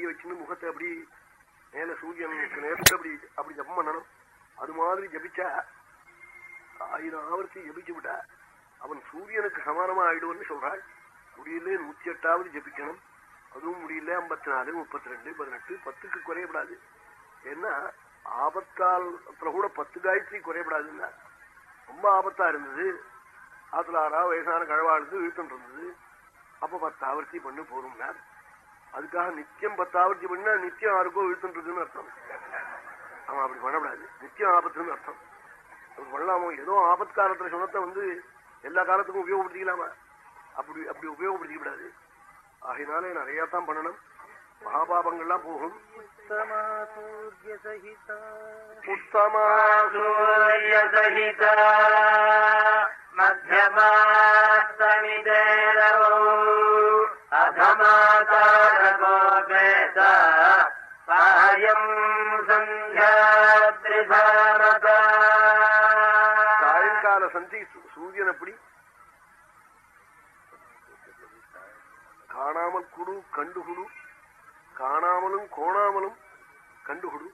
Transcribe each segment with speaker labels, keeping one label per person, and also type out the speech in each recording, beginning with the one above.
Speaker 1: கையை வச்சுன்னு முகத்தை அப்படி மேல சூரியனுக்கு நேரத்தை அப்படி அப்படி ஜபம் பண்ணணும். அது மாதிரி ஜபிச்சா ஆயிரம் ஆவர்த்தி ஜபிச்சு விட்டா அவன் சூரியனுக்கு சமானமா ஆயிடுவன்னு சொல்றாள். முடியல நூத்தி எட்டாவது ஜபிக்கணும். அதுவும் முடியல ஐம்பத்தி நாலு முப்பத்தி ரெண்டு பதினெட்டு பத்துக்கு குறையப்படாது. ஏன்னா ஆபத்தால் கூட பத்து காயத்ரி குறையப்படாதுன்னா ரொம்ப ஆபத்தா இருந்தது. ஆத்துல ஆறா வயசான கழவா இருந்து இருந்தது. அப்ப பத்து ஆவர்த்தி பண்ணு போறோம்னா அதுக்காக நித்தியம் பத்து ஆவர்த்தி பண்ணா நித்தியம் யாருக்கோ இழுத்துட்டு இருக்குன்னு அர்த்தம். அவன் அப்படி பண்ணக்கூடாது. நித்தியம் ஆபத்துன்னு அர்த்தம். பண்ணலாமோ? ஏதோ ஆபத்து காலத்துல சொன்னத்தை வந்து எல்லா காலத்துக்கும் உபயோகப்படுத்திக்கலாமா? அப்படி அப்படி உபயோகப்படுத்திக்க கூடாது ஆகினாலே நிறைய தான் பண்ணணும். மகாபாபங்கள்லாம் போகும். உத்தமா
Speaker 2: சூரியசகிதா
Speaker 1: சாயங்கால சந்தி சூரியன் அப்படி காணாமல் குடு கண்டுகுடு. காணாமலும் கோணாமலும் கண்டுகுடு.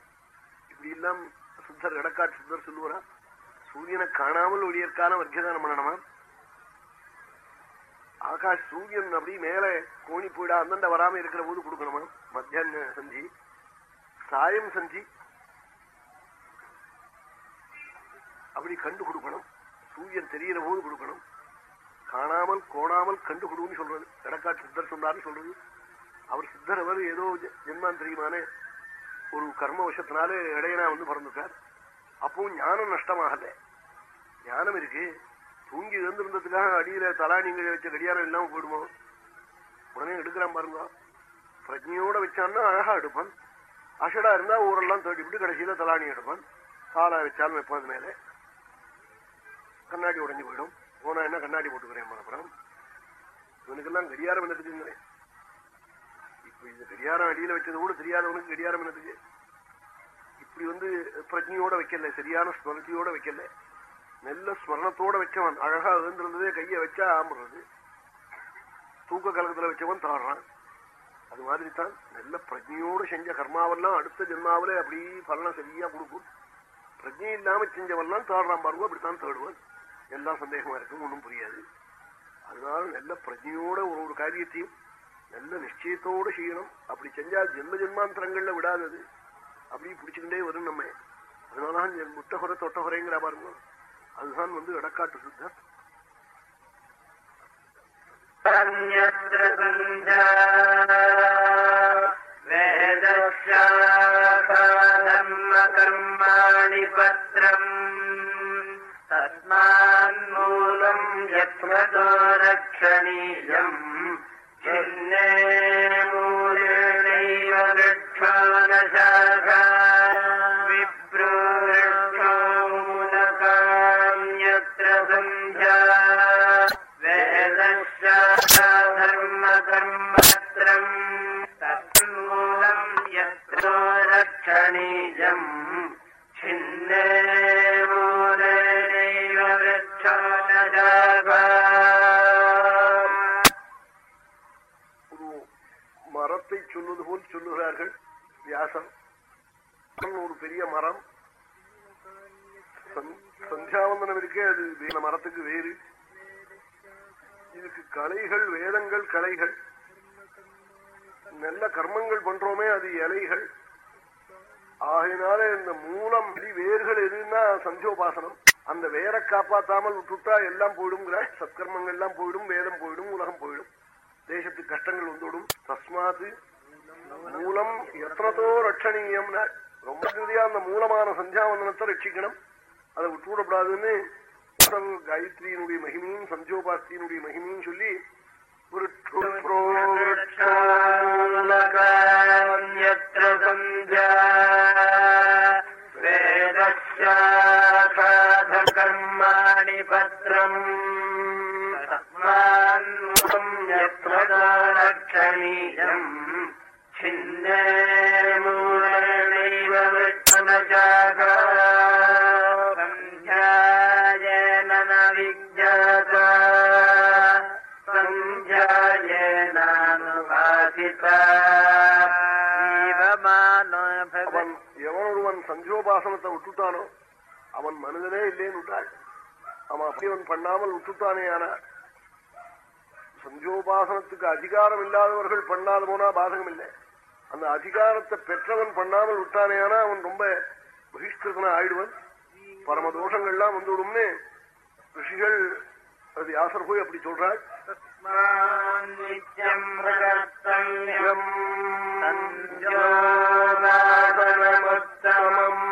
Speaker 1: இப்படி எல்லாம் சித்தர் எடக்காட்டு சித்தர் சொல்லுவாரா? சூரியனை காணாமல் ஒளியற்கான வர்க்கதானம் பண்ணணுமா? ஆகாஷ் சூரியன் அப்படி மேல கோணி போயிடா அந்தண்ட வராம இருக்கிற போது கொடுக்கணுமா? மத்தியான சந்தி. சாயம் செஞ்சு அப்படி கண்டு கொடுக்கணும். சூரியன் தெரிகிற போது கொடுக்கணும். காணாமல் கோணாமல் கண்டு கொடுன்னு சொல்றது. எடக்காட்டு சித்தர் சொன்னார்னு சொல்றது. அவர் சித்தர் அவர் ஏதோ ஜென்மான் தெரியுமானே? ஒரு கர்ம வசத்தினாலே இடையனா வந்து பிறந்துட்டார். அப்பவும் ஞானம் நஷ்டமாகல. ஞானம் இருக்கு. தூங்கி இருந்திருந்ததுக்காக அடியில தலாணிங்க வச்ச கடியாரம் இல்லாம போயிடுமோ? உடனே எடுக்கிறான் பாருங்க. பிரஜையோட வச்சான்னா அழகா எடுப்பான். அஷடா இருந்தா ஊரெல்லாம் தேடிவிட்டு கடைசியில தலாணி எடுப்பான். காலா வச்சாலும் வைப்பான் மேலே. கண்ணாடி உடஞ்சி போயிடும். போனா என்ன கண்ணாடி போட்டுக்கிறேன் மனப்புறம் இவனுக்கெல்லாம் கடியாரம் என்னத்துக்குங்களே இப்ப இந்த கடியாரம் அடியில வச்சது கூட தெரியாதவனுக்கு கடியாரம் என்னத்துக்கு? இப்படி வந்து பிரஜையோட வைக்கல சரியான ஸ்மரணத்தையோட வைக்கல. நல்ல ஸ்மரணத்தோட வச்சவன். அழகா எழுந்திருந்ததே கைய வச்சா ஆம்புறது. தூக்க கலகத்துல வச்சவன் தாடுறான். அது மாதிரி தான் நல்ல பிரஜையோடு செஞ்ச கர்மாவெல்லாம் அடுத்த ஜென்மாவில அப்படி பலனை சரியா கொடுக்கும் பிரஜை இல்லாம செஞ்சவெல்லாம் தேடுறான் பாருங்க அப்படித்தான் தேடுவான் எல்லாம் சந்தேகமா இருக்கும் ஒன்றும் புரியாது அதனால நல்ல பிரஜையோட ஒரு ஒரு காரியத்தையும் நல்ல நிச்சயத்தோடு செய்யணும் அப்படி செஞ்சா ஜென்ம ஜென்மாந்தரங்கள்ல விடாதது அப்படி பிடிச்சுக்கிட்டே வரும் நம்ம அதனால முட்டகுறை தொட்டகுறைங்கிற பாருங்க அதுதான் வந்து எடக்காட்டு சுத்தர்
Speaker 2: अन्यत्र सन्ध्या वेदशाखाधर्मकर्माणि पत्रम् तस्मान्मूलम् यत्नतो रक्षणीयम् चिह्ने मूलेनैव वृक्षो न கணிஜம்
Speaker 1: சின்னே மரத்தை சொல்லுவது போல் சொல்லுகிறார்கள் வியாசன் ஒரு பெரிய மரம். சந்தியாவந்தனம் இருக்கே அது வேற மரத்துக்கு வேறு. இதுக்கு கலைகள் வேதங்கள் கலைகள். நல்ல கர்மங்கள் பண்றோமே அது இலைகள். ஆகையினால இந்த மூலம் வேர்கள் எதுன்னா சந்தியோபாசனம் அந்த வேரை காப்பாத்தாமல் விட்டுட்டா எல்லாம் போயிடுங்கிற சத்கர்மங்கள் எல்லாம் போயிடும் வேதம் போயிடும் உலகம் போயிடும். தேசத்துக்கு கஷ்டங்கள் வந்துவிடும். தஸ்மாத்து மூலம் எத்தனத்தோ ரட்சணீயம்னா ரொம்ப இறுதியா அந்த மூலமான சந்தியாவந்தனத்தை ரட்சிக்கணும். அதை விட்டுவிடக்கூடாதுன்னு முதல் காயத்ரியினுடைய மகிமையும் சந்தியோபாஸ்தியினுடைய மகிமையும் சொல்லி ஒரு ृक्षालकान्यत्र
Speaker 2: सन्ध्या वेदशाखाधकर्माणि पत्रम् तस्मान्मुखम् यत्र रक्षणीयम् छिन्ने मूलेनैव वृक्षणशाखा அவன் எவன் ஒருவன்
Speaker 1: சஞ்சோபாசனத்தை விட்டுட்டானோ அவன் மனிதனே இல்லைன்னு விட்டாள். அவன் அப்படி அவன் பண்ணாமல் விட்டுட்டானே ஆனா சஞ்சோபாசனத்துக்கு அதிகாரம் இல்லாதவர்கள் பண்ணாத போனா பாதகம் இல்லை. அந்த அதிகாரத்தை பெற்றவன் பண்ணாமல் விட்டானே ஆனா அவன் ரொம்ப பகிஷ்கிருதனா ஆயிடுவன். பரமதோஷங்கள்லாம் வந்துவிடும்னு ரிஷிகள் அது யாசர் போய் அப்படி சொல்றாள்
Speaker 2: பிரகர்த்தவ்யம்
Speaker 1: சந்தியோபாசனமுத்தமம்.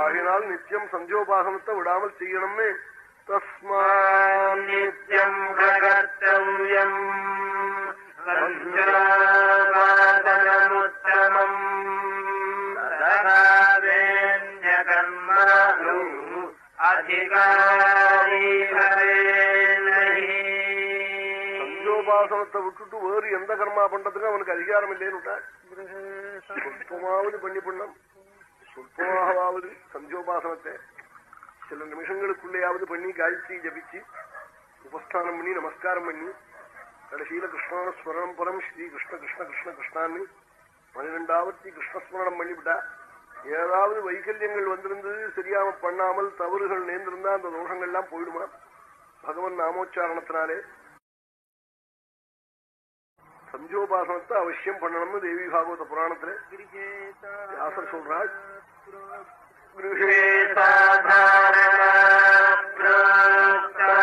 Speaker 1: ஆகினால் நித்தியம் சந்தியோபாசனத்தை விடாமல் செய்யணும்னு தஸ்மான்
Speaker 2: நித்யம் பிரகர்த்தவ்யம் சஞ்சோபாதனமுத்தமம் ததாவேன்யகர்மாணு அதிகாரி.
Speaker 1: உபாசனத்தை விட்டுட்டு வேறு எந்த கர்மா பண்றதுக்கு அவனுக்கு அதிகாரம் இல்லைன்னு விட்டாள் சொற்பமாவது பண்ணி பண்ணம் சொற்பமாகவாவது சந்தியோபாசனத்தை சில நிமிஷங்களுக்குள்ளேயாவது பண்ணி காயத்ரி ஜபிச்சு உபஸ்தானம் பண்ணி நமஸ்காரம் பண்ணி கடைசியில கிருஷ்ணான ஸ்மரணம் புறம் ஸ்ரீ கிருஷ்ண கிருஷ்ண கிருஷ்ண கிருஷ்ணான்னு பன்னிரெண்டாவத்தி கிருஷ்ணஸ்மரணம் பண்ணிவிட்டா. ஏதாவது வைகல்யங்கள் வந்திருந்தது சரியாம பண்ணாமல் தவறுகள் நேர்ந்திருந்தா அந்த தோஷங்கள்லாம் போயிடுமா? பகவன் நாமோச்சாரணத்தினாலே சந்தியோபாசனத்தை அவசியம் பண்ணணும்னு தேவி பாகவத புராணத்துல வியாசர் சொல்றாள்
Speaker 2: गृहे साधारणा प्रोक्ता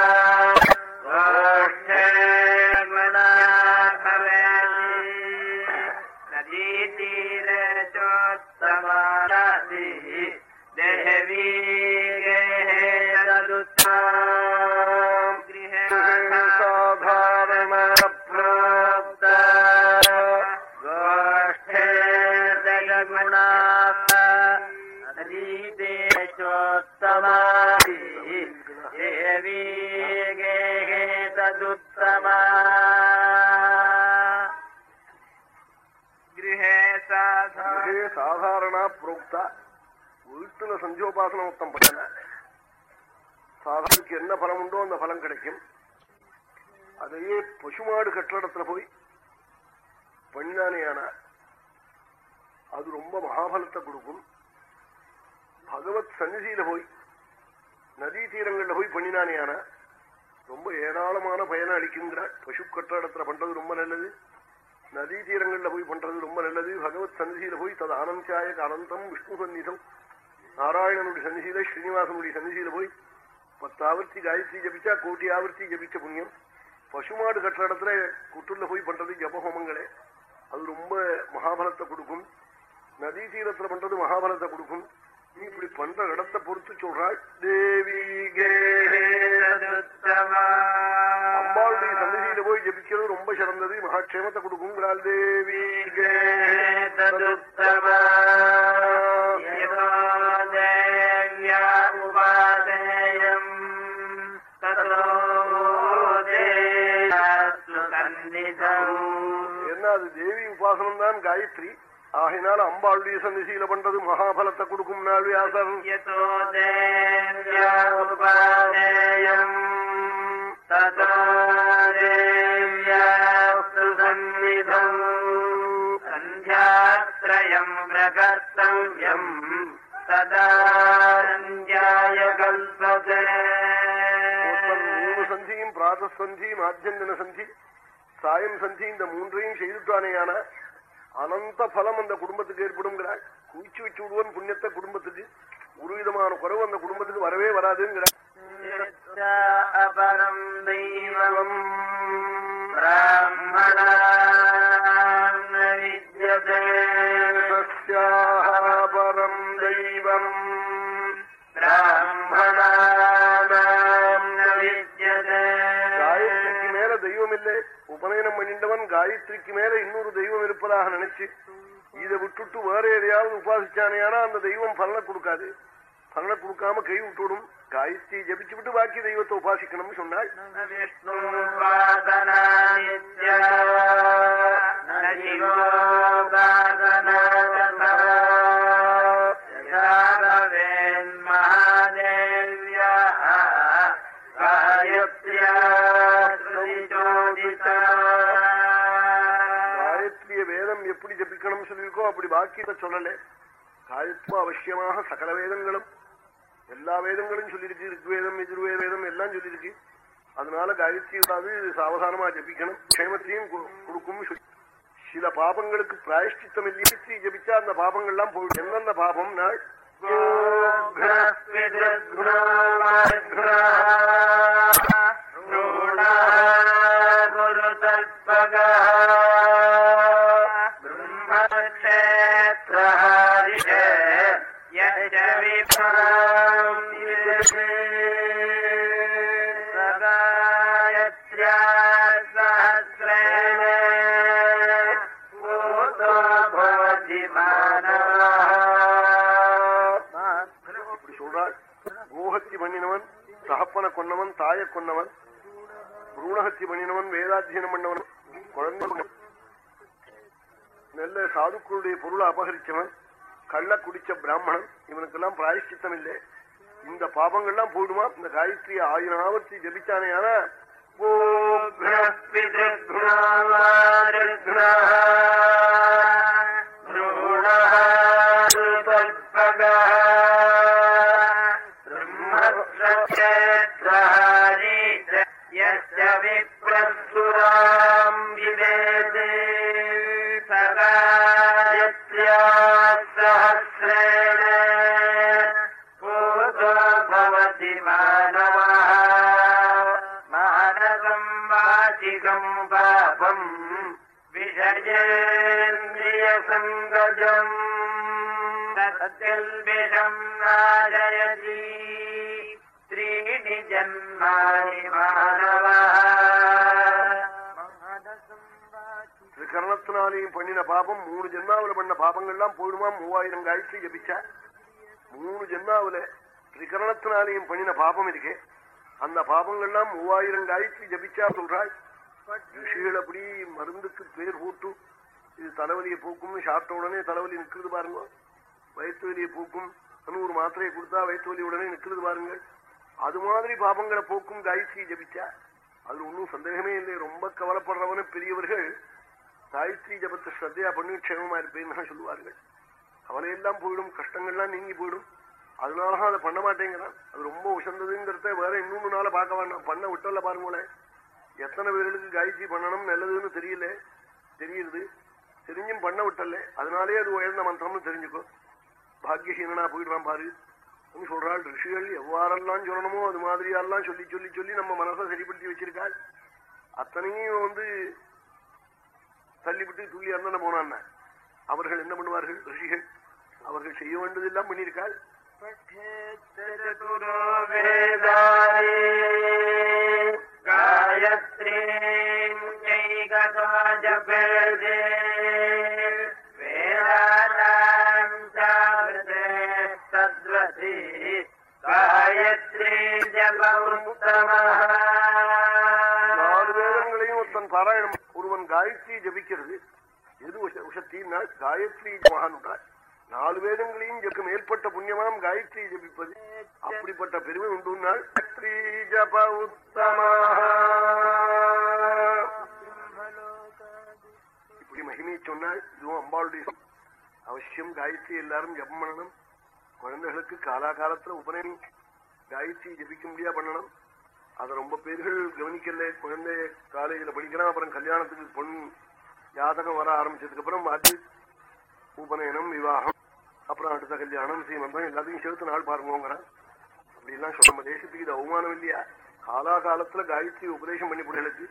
Speaker 1: சாதாரணா வீட்டுல சந்தியோபாசனம் மொத்தம் பண்ணல சாதாரணக்கு என்ன பலம் உண்டோ அந்த பலம் கிடைக்கும் அதையே பசுமாடு கட்டிடத்துல போய் பண்ணினானேயானா அது ரொம்ப மகாபலத்தை கொடுக்கும் பகவத் சந்நிதியில போய் நதி தீரங்கள்ல போய் பண்ணினானேயானா ரொம்ப ஏராளமான பயனை அளிக்குங்கிறாள் பசு கட்டிடத்துல பண்றது ரொம்ப நல்லது நதி தீரங்கள்ல போய் பண்றது ரொம்ப நல்லது. பகவத் சன்னிதியில போய் தது ஆனந்தாய அனந்தம் விஷ்ணு சந்நிதம் நாராயணனுடைய சன்னிதியில ஸ்ரீனிவாசனுடைய சன்னிதியில போய் பத்து ஆவர்த்தி காயத்ரி ஜபிச்சா கோட்டி ஆவர்த்தி ஜபிச்ச புண்ணியம். பசுமாடு கட்டுற இடத்துல குட்டுள்ள போய் பண்றது ஜபஹோமங்களே. அது ரொம்ப மகாபலத்தை கொடுக்கும். நதி தீரத்துல பண்றது மகாபலத்தை கொடுக்கும். நீ இப்படி பண்ற இடத்தை பொறுத்து சொல்றாள் தேவி கேஹே அவளுடைய சந்ததியில போய் ஜபிக்கிறது ரொம்ப சிறந்தது. மகாட்சேமத்தை
Speaker 2: கொடுக்கும் விடால் தேவி
Speaker 1: என்ன அது தேவி உபாசனம் தான் காயத்ரி. ஆகினால அம்பாளுடைய சந்திசீல பண்றது மகாபலத்தை கொடுக்கும் நாள் வியாசர்
Speaker 2: ததோ सन्ध्यात्रयम् प्रकर्तव्यम् तदा सन्ध्याय कल्पते
Speaker 1: ஒருத்தன் மூணு சந்தியும் பிராத சந்தி மாத்தியந்தின சந்தி சாயம் சந்தி இந்த மூன்றையும் செய்துட்டானேயான அனந்த பலம் அந்த குடும்பத்துக்கு ஏற்படுங்கிறாள் குவிச்சு வச்சு விடுவன் புண்ணியத்தை குடும்பத்துக்கு ஒரு விதமான குறைவு அந்த குடும்பத்துக்கு வரவே வராதுங்கிறாள்
Speaker 2: अपरम्
Speaker 1: இருப்பதாக நினைச்சு இதை விட்டுட்டு வேற எதையாவது உபாசிச்சானே அந்த தெய்வம் பலனை கொடுக்காது. பலனை கொடுக்காம கை விட்டுடும் காயத்ரி ஜபிச்சு விட்டு பாக்கி தெய்வத்தை உபாசிக்கணும்னு சொன்னாள். விஷ்ணு அப்படி வாக்கியத்தை சொல்லல. காயத்வ அவசியமாக சகல வேதங்களும் எல்லா வேதங்களும் சொல்லியிருக்கு. ரிக்வேதம் எதிர்வேதம் எல்லாம் சொல்லியிருக்கு. அதனால காயத்ரி சாவதானமா ஜபிக்கணும். க்ஷேமத்தையும் கொடுக்கும் சொல்லி. சில பாபங்களுக்கு பிராயஷ்டித்தம் இல்லையே ஜபிச்சா அந்த பாபங்கள்லாம் போயிடும். எந்தெந்த பாபம் நாள் குரு தற்பகா தகப்பனை கொன்னவன் தாய கொன்னவன் புரூணஹத்தி பண்ணினவன் வேதாத்தியனம் பண்ணவன் குழந்தை நல்ல சாதுக்களுடைய பொருளை அபகரிச்சவன் கள்ள குடிச்ச பிராமணன் இவனுக்கெல்லாம் பிராயஷ்டித்தம் இல்லை. இந்த பாபங்கள்லாம் போயிடுமா? இந்த காயத்ரி ஆயிரம் ஆவர்த்தி ஜபிச்சானே ஆனா
Speaker 2: விப்ரசுராம் சத்தில்பிஷம் நாஜயதி त्रीणि जन्मानि मानवः
Speaker 1: திரிகரணத்தினாலையும் பண்ணின பாபம் மூணு ஜென்மாவில பண்ண பாபங்கள்லாம் போயிடுமா மூவாயிரம் காயத்ரி ஜபிச்சா மூணு ஜென்மாவில திரிகரணத்தினாலையும் பண்ணின பாபம் இருக்கே அந்த பாபங்கள்லாம் மூவாயிரம் காயத்ரி ஜபிச்சா சொல்றாள் ரிஷிகள் அப்படி மருந்துக்கு பேர் போட்டு இது தலைவலியை போக்கும்னு சாப்பிட்ட உடனே தலைவலி நிக்கிறது பாருங்க வயிற்று வலியை போக்கும் ஒரு மாத்திரையை கொடுத்தா வயிற்று வலி உடனே நிற்கிறது பாருங்கள். அது மாதிரி பாபங்களை போக்கும் காயத்ரி ஜபிச்சா. அது ஒன்றும் சந்தேகமே இல்லை. ரொம்ப கவலைப்படுறவன பெரியவர்கள் காயத்ரி ஜபத்தை ஸ்ரத்தையா பண்ணி க்ஷேமமா இருப்பேன்னு சொல்லுவார்கள். கவலையெல்லாம் போயிடும் கஷ்டங்கள்லாம் நீங்கி போயிடும். அதனாலதான் அதை பண்ண மாட்டேங்கிறான். அது ரொம்ப உசந்ததுங்கிறத வேற இன்னொன்னு நாள பார்க்க வேண்டாம். பண்ண விட்டல பாருங்களேன். எத்தனை பேர்களுக்கு காயத்ரி பண்ணணும் நல்லதுன்னு தெரியல. தெரியுது. தெரிஞ்சும் பண்ண விட்டல அதனாலே அது உயர்ந்த மந்திரம்னு தெரிஞ்சுக்கோ. பாக்கியசீனா போயிடுவான் பாரு. சொல்றாள் ரிஷிகள் எவ்வாறெல்லாம் சொல்லணுமோ அது மாதிரி எல்லாம் சொல்லி சொல்லி சொல்லி நம்ம மனசை சரிப்படுத்தி வச்சிருக்காள். அத்தனையும் வந்து தள்ளிவிட்டு துள்ளி அந்தன போனான். அவர்கள் என்ன பண்ணுவார்கள்? ரிஷிகள் அவர்கள் செய்ய வேண்டியதெல்லாம் பண்ணியிருக்காள். காயத்ரீ பாராயணம். ஒருவன் காயத்ரி ஜபிக்கிறது. எது உஷத்தின்னா காயத்ரி மகான்டாய் நாலு வேதங்களையும் ஜபம் மேற்பட்ட புண்ணியமாம் காயத்ரி ஜபிப்பது அப்படிப்பட்ட பெருமை உண்டு நாள் ஜப இப்படி மகிமையை சொன்னால் இதுவும் அம்பாளுடைய அவசியம் காயத்ரி எல்லாரும் ஜபம் பண்ணணும். குழந்தைகளுக்கு காலாகாலத்துல உபநயம் காயத்ரி ஜபிக்க முடியா பண்ணணும்? அதை ரொம்ப பேர்கள் கவனிக்கல. குழந்தை காலேஜில் படிக்கிறான் அப்புறம் கல்யாணத்துக்கு பொன் ஜாதகம் வர ஆரம்பிச்சதுக்கு அப்புறம் அது உபநயனம் விவாகம் அப்புறம் அடுத்த கல்யாணம் சீமந்தம் எல்லாத்தையும் சேர்த்து நாள் பாருங்கிறான் அப்படிலாம் சொல்ல நம்ம தேசத்துக்கு இது அவமானம் இல்லையா? காலாகாலத்துல காயத்ரி உபதேசம் பண்ணி பிள்ளைகளுக்கு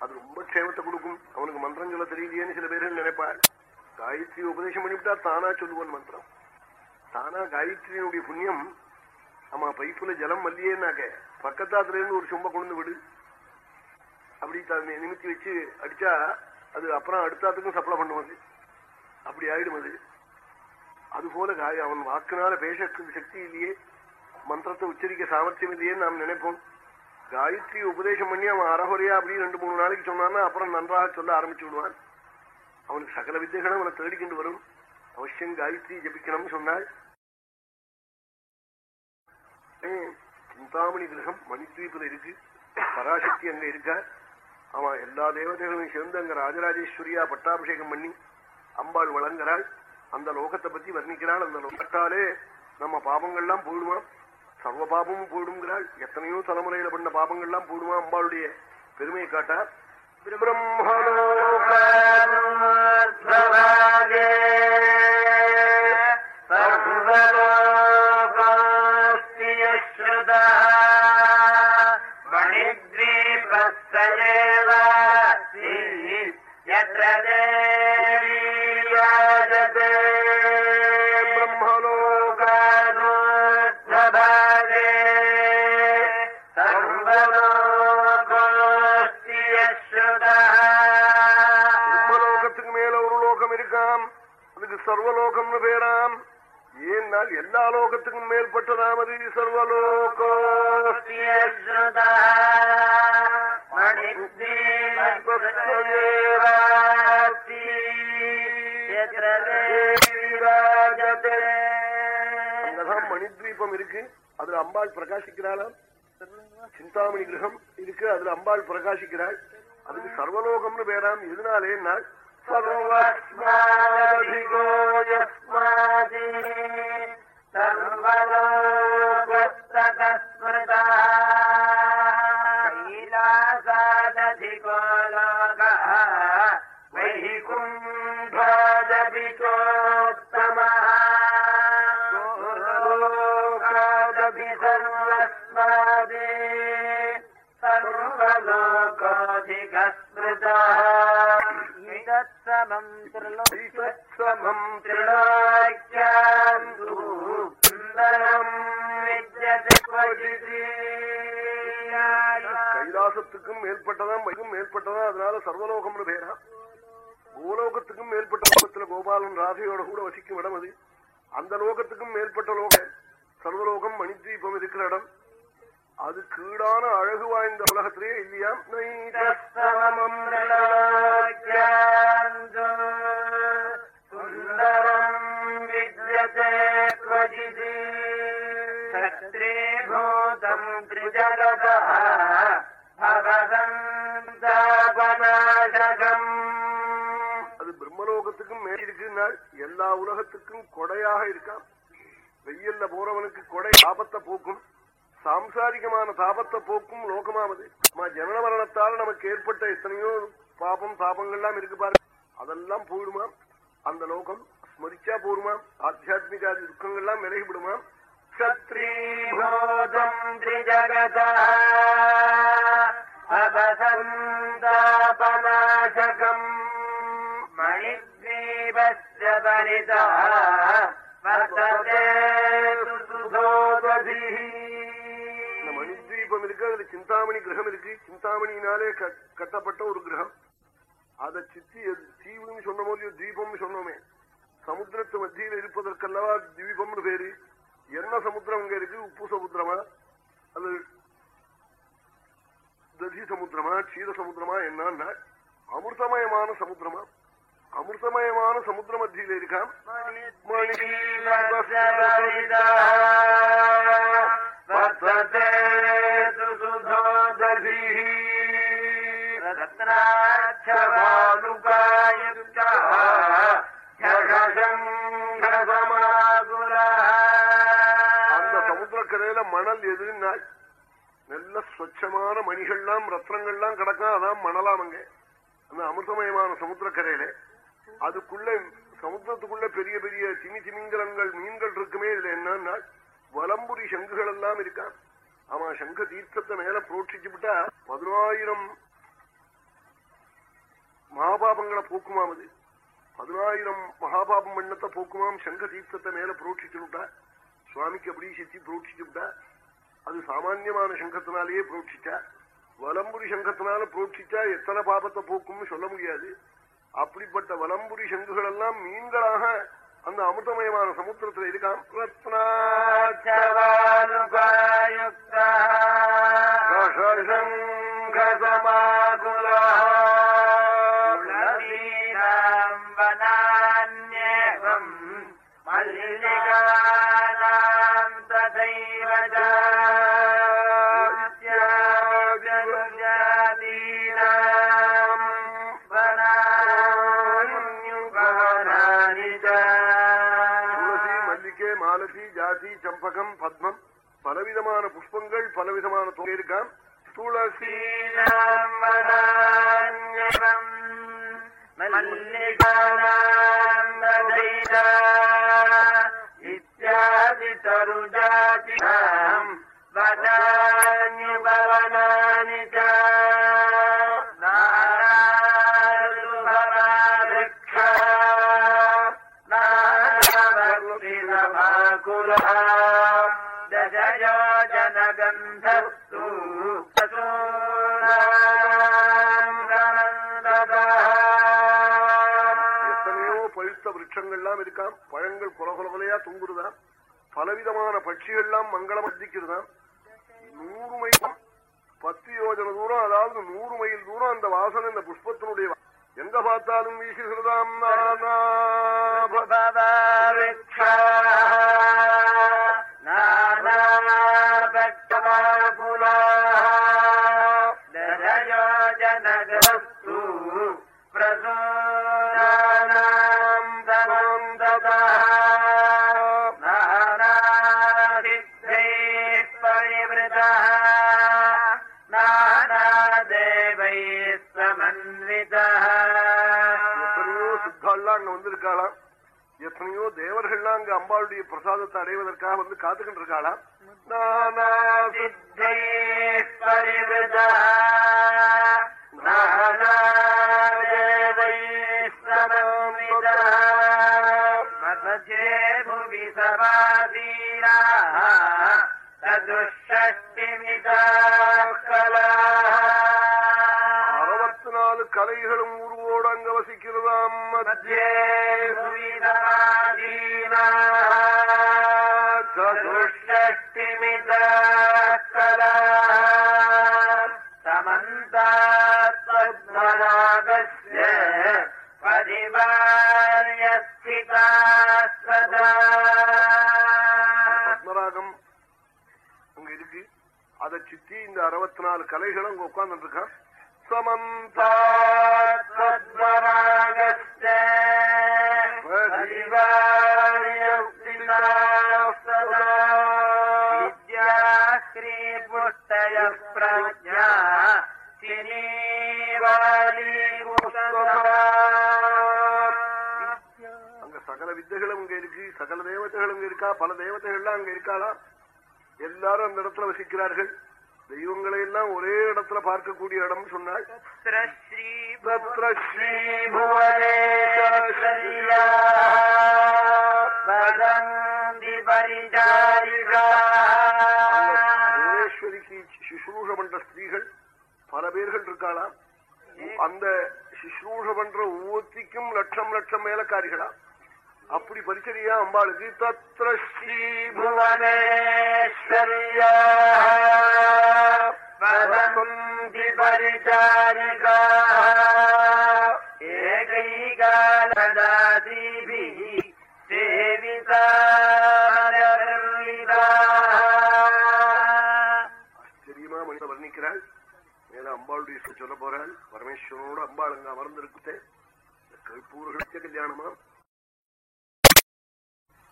Speaker 1: அது ரொம்ப க்ஷேமத்தை கொடுக்கும். அவனுக்கு மந்திரம் சொல்ல தெரியலையேன்னு சில பேர்கள் நினைப்பாள். காயத்ரி உபதேசம் பண்ணிவிட்டா தானா சொல்லுவான் மந்திரம். தானா காயத்ரியினுடைய புண்ணியம் ஆமா பைப்புல ஜலம் மல்லியேனாக்க பக்கத்தாத்துல இருந்து ஒரு சும்ப கொண்டு விடு. அப்படி நிமித்தி வச்சு அடிச்சா அது அப்புறம் அடுத்தாத்துக்கும் சப்ளை பண்ணுவது அப்படி ஆயிடும் அது. அது போல காய அவன் வாக்குனால பேச சக்தி இல்லையே. மந்திரத்தை உச்சரிக்க சாமர்த்தியம் இல்லையே நாம் நினைப்போம். காயத்ரி உபதேசம் பண்ணி அவன் அறகுறையா அப்படியே ரெண்டு மூணு நாளைக்கு சொன்னான்னா அப்புறம் நன்றாக சொல்ல ஆரம்பிச்சு விடுவான். அவனுக்கு சகல வித்தைகளும் அவனை தேடிக்கிண்டு வரும். அவசியம் காயத்ரி ஜபிக்கணும்னு சொன்னாள். சிந்தாமணி கிரகம் மணித்வீபில் இருக்கு. பராசக்தி அங்க இருக்கா? அவன் எல்லா தேவதைகளும் சேர்ந்து அங்க ராஜராஜேஸ்வரியா பட்டாபிஷேகம் பண்ணி அம்பாள் வழங்குறாள். அந்த லோகத்தை பத்தி வர்ணிக்கிறாள். அந்த லோகத்தாலே நம்ம பாபங்கள்லாம் போயிடுவான் சர்வ பாபமும் போயிடுங்கிறாள் எத்தனையோ தலைமுறையில பண்ண பாபங்கள்லாம் போயிடுமா அம்பாளுடைய பெருமையை காட்டா. பிரம்மலோக மூன்று பேராம் ஏனால் எல்லா லோகத்துக்கும் மேற்பட்டதாம் அது சர்வலோகோ அங்கதான் மணித்வீபம் இருக்கு? அதுல அம்பாள் பிரகாசிக்கிறாளாம் சிந்தாமணி கிரகம் இருக்கு அதுல அம்பாள் பிரகாசிக்கிறாள். அதுக்கு சர்வலோகம்னு பேராம் எதனாலே நாள்
Speaker 2: गो यस्मादि सर्वलोकस्ततः
Speaker 1: சமம்
Speaker 2: त्रिलोक्यान्तु सुन्दरम् विद्यते क्वचित्
Speaker 1: கைலாசத்துக்கும் மேற்பட்டதாம் வைக்கும் மேற்பட்டதா அதனால சர்வலோகம்னு பேரா பூலோகத்துக்கும் மேற்பட்ட லோகத்துல கோபாலன் ராதையோட கூட வசிக்கும் இடம் அது அந்த லோகத்துக்கும் மேற்பட்ட லோகம் சர்வலோகம் மணித்வீபம் இருக்கிற இடம் அது கீழான அழகு வாய்ந்த உலகத்திலே இல்லையாம்
Speaker 2: तत्समम् त्रिलोक्यान्तु सुन्दरम् विद्यते क्वचित् क्षत्रीभूतम् त्रिजगतः भवदन्तापनाशकम्
Speaker 1: அது பிரம்மலோகத்துக்கும் மேல் இருக்குன்னா எல்லா உலகத்துக்கும் கொடையாக இருக்காம் வெயில்ல போறவனுக்கு கொடை தாபத்தை போக்கும் சாம்சாரிகமான தாபத்தை போக்கும் லோகமாவது ஜனன மரணத்தால் நமக்கு ஏற்பட்ட எத்தனையோ பாபம் தாபங்கள்லாம் இருக்கு பாரு அதெல்லாம் போயிடுமா அந்த லோகம் ஸ்மரிச்சா போருமா? ஆத்தியாத்மிக துக்கங்கள்லாம் விலகிவிடுமா?
Speaker 2: சத்ரீபோதம்
Speaker 1: மணிதீபரிதா மணித்வீபம் இருக்கு அதுல சிந்தாமணி கிரகம் இருக்கு. சிந்தாமணினாலே கட்டப்பட்ட ஒரு கிரகம். அதை சித்தி தீவுன்னு சொன்னோமோ இல்லையோ தீபம்னு சொன்னோமே. சமுத்திரத்து மத்தியில் இருப்பதற்கல்லவா தீபம்னு பேரு? என்ன சமுத்திரம் இங்க இருக்கு? உப்பு சமுத்திரமா? அல்லது ததி சமுத்திரமா? க்ஷீர சமுத்திரமா? என்னன்னா அமிர்தமயமான சமுத்திரமா? அமிர்தமயமான சமுத்திர மத்தியில
Speaker 2: இருக்கான் மணி
Speaker 1: அந்த சமுத்திரக்கரையில மணல் எதுன்னா நல்ல ஸ்வச்சமான மணிகள்லாம் ரத்னங்கள்லாம் கிடக்கும் அதான் மணலாமங்க அந்த அமிர்தமயமான சமுத்திரக்கரையில. அதுக்குள்ள சமுத்திரத்துக்குள்ள பெரிய பெரிய திமி திமிங்கலங்கள் மீன்கள் இருக்குமே இதுல என்னன்னா வலம்புரி சங்குகள் எல்லாம் இருக்கான். ஆமா சங்க தீர்த்தத்தை மேல புரோட்சிச்சு விட்டா பதினாயிரம் மகாபாபங்களை போக்குமாம் அது பதினாயிரம் மகாபாபம் பண்ணத்தை போக்குமாம் சங்க தீர்த்தத்தை மேல புரோட்சிச்சு விட்டா சுவாமிக்கு அப்படி சித்தி புரோட்சிச்சு விட்டா அது சாமான்யமான சங்கத்தினாலேயே புரோட்சிச்சா வலம்புரி சங்கத்தினால புரோட்சிச்சா எத்தனை பாபத்தை போக்கும்னு சொல்ல முடியாது அப்படிப்பட்ட வலம்புரி சங்குகள் எல்லாம் மீன்களாக அந்த அமிர்தமயமான சமுத்திரத்தில் இருக்கான் ரத்னா பலவிதமான புஷ்பங்கள் பலவிதமான தோல் இருக்கான் துளசி
Speaker 2: இத்தியாதி தருஜாதி வதானி
Speaker 1: எத்தனையோ பழுத்த விருட்சங்கள்லாம் இருக்காம். பழங்கள் குலகுலகுலையா தூங்குறதாம் பலவிதமான பட்சிகள்லாம் மங்களம் வர்த்திக்கிறதாம் நூறு மைல் பத்து யோஜன தூரம் அதாவது நூறு மைல் தூரம் அந்த வாசனை இந்த புஷ்பத்தினுடைய எங்க பார்த்தாலும் வீசுகிறதாம் நானாப தேவர்கள்லாம் அங்க அம்பாளுடைய பிரசாதத்தை அடைவதற்காக வந்து காத்துக்கிட்டு இருக்காளா நானா
Speaker 2: சித்தை பரிவிதா நானா தேவை சமமிதா மதஜே கலா
Speaker 1: அறுபத்தி நாலு கலைகளும் உருவோடு அங்க வசிக்கிறதாம்.
Speaker 2: मध्ये
Speaker 1: மத்தியே
Speaker 2: भुवि समासीनाः चतुष्षष्टिमिताः कलाः समन्तात् पद्मनागस्य परिवार्य स्थिताः सदा
Speaker 1: பத்மராகம் அங்க இருக்கு அதை சுத்தி இந்த அறுபத்தி நாலு கலைகளும் அங்க உட்கார்ந்துட்டு இருக்கான் சமந்தா
Speaker 2: प्रज्ञा
Speaker 1: அங்க சகல வித்தைகளும் அங்க இருக்கு சகல தேவதைகள் அங்க இருக்கா பல தேவதைகள்லாம் அங்க இருக்காளா எல்லாரும் அந்த இடத்துல வசிக்கிறார்கள் தெய்வங்களை எல்லாம் ஒரே இடத்துல பார்க்கக்கூடிய இடம் சொன்னாள் தத்ர சுஷ்ரூஷ பண்ற ஸ்திரீகள் பல பேர்கள் இருக்காளாம் அந்த சுஷ்ரூஷ பண்ற ஒவ்வொருத்திக்கும் லட்சம் லட்சம் வேலைக்காரிகளா? அப்படி பரிச்சரியா அம்பாளுக்கு தத்ர ஏகை புவனேஸ்வரியா பரிச்சாரிகா சொல்ல போறாள் பரமேஸ்வரனோட அம்பாள் அங்க அமர்ந்திருக்குதே கல்பூர்களுக்கு கல்யாணமா?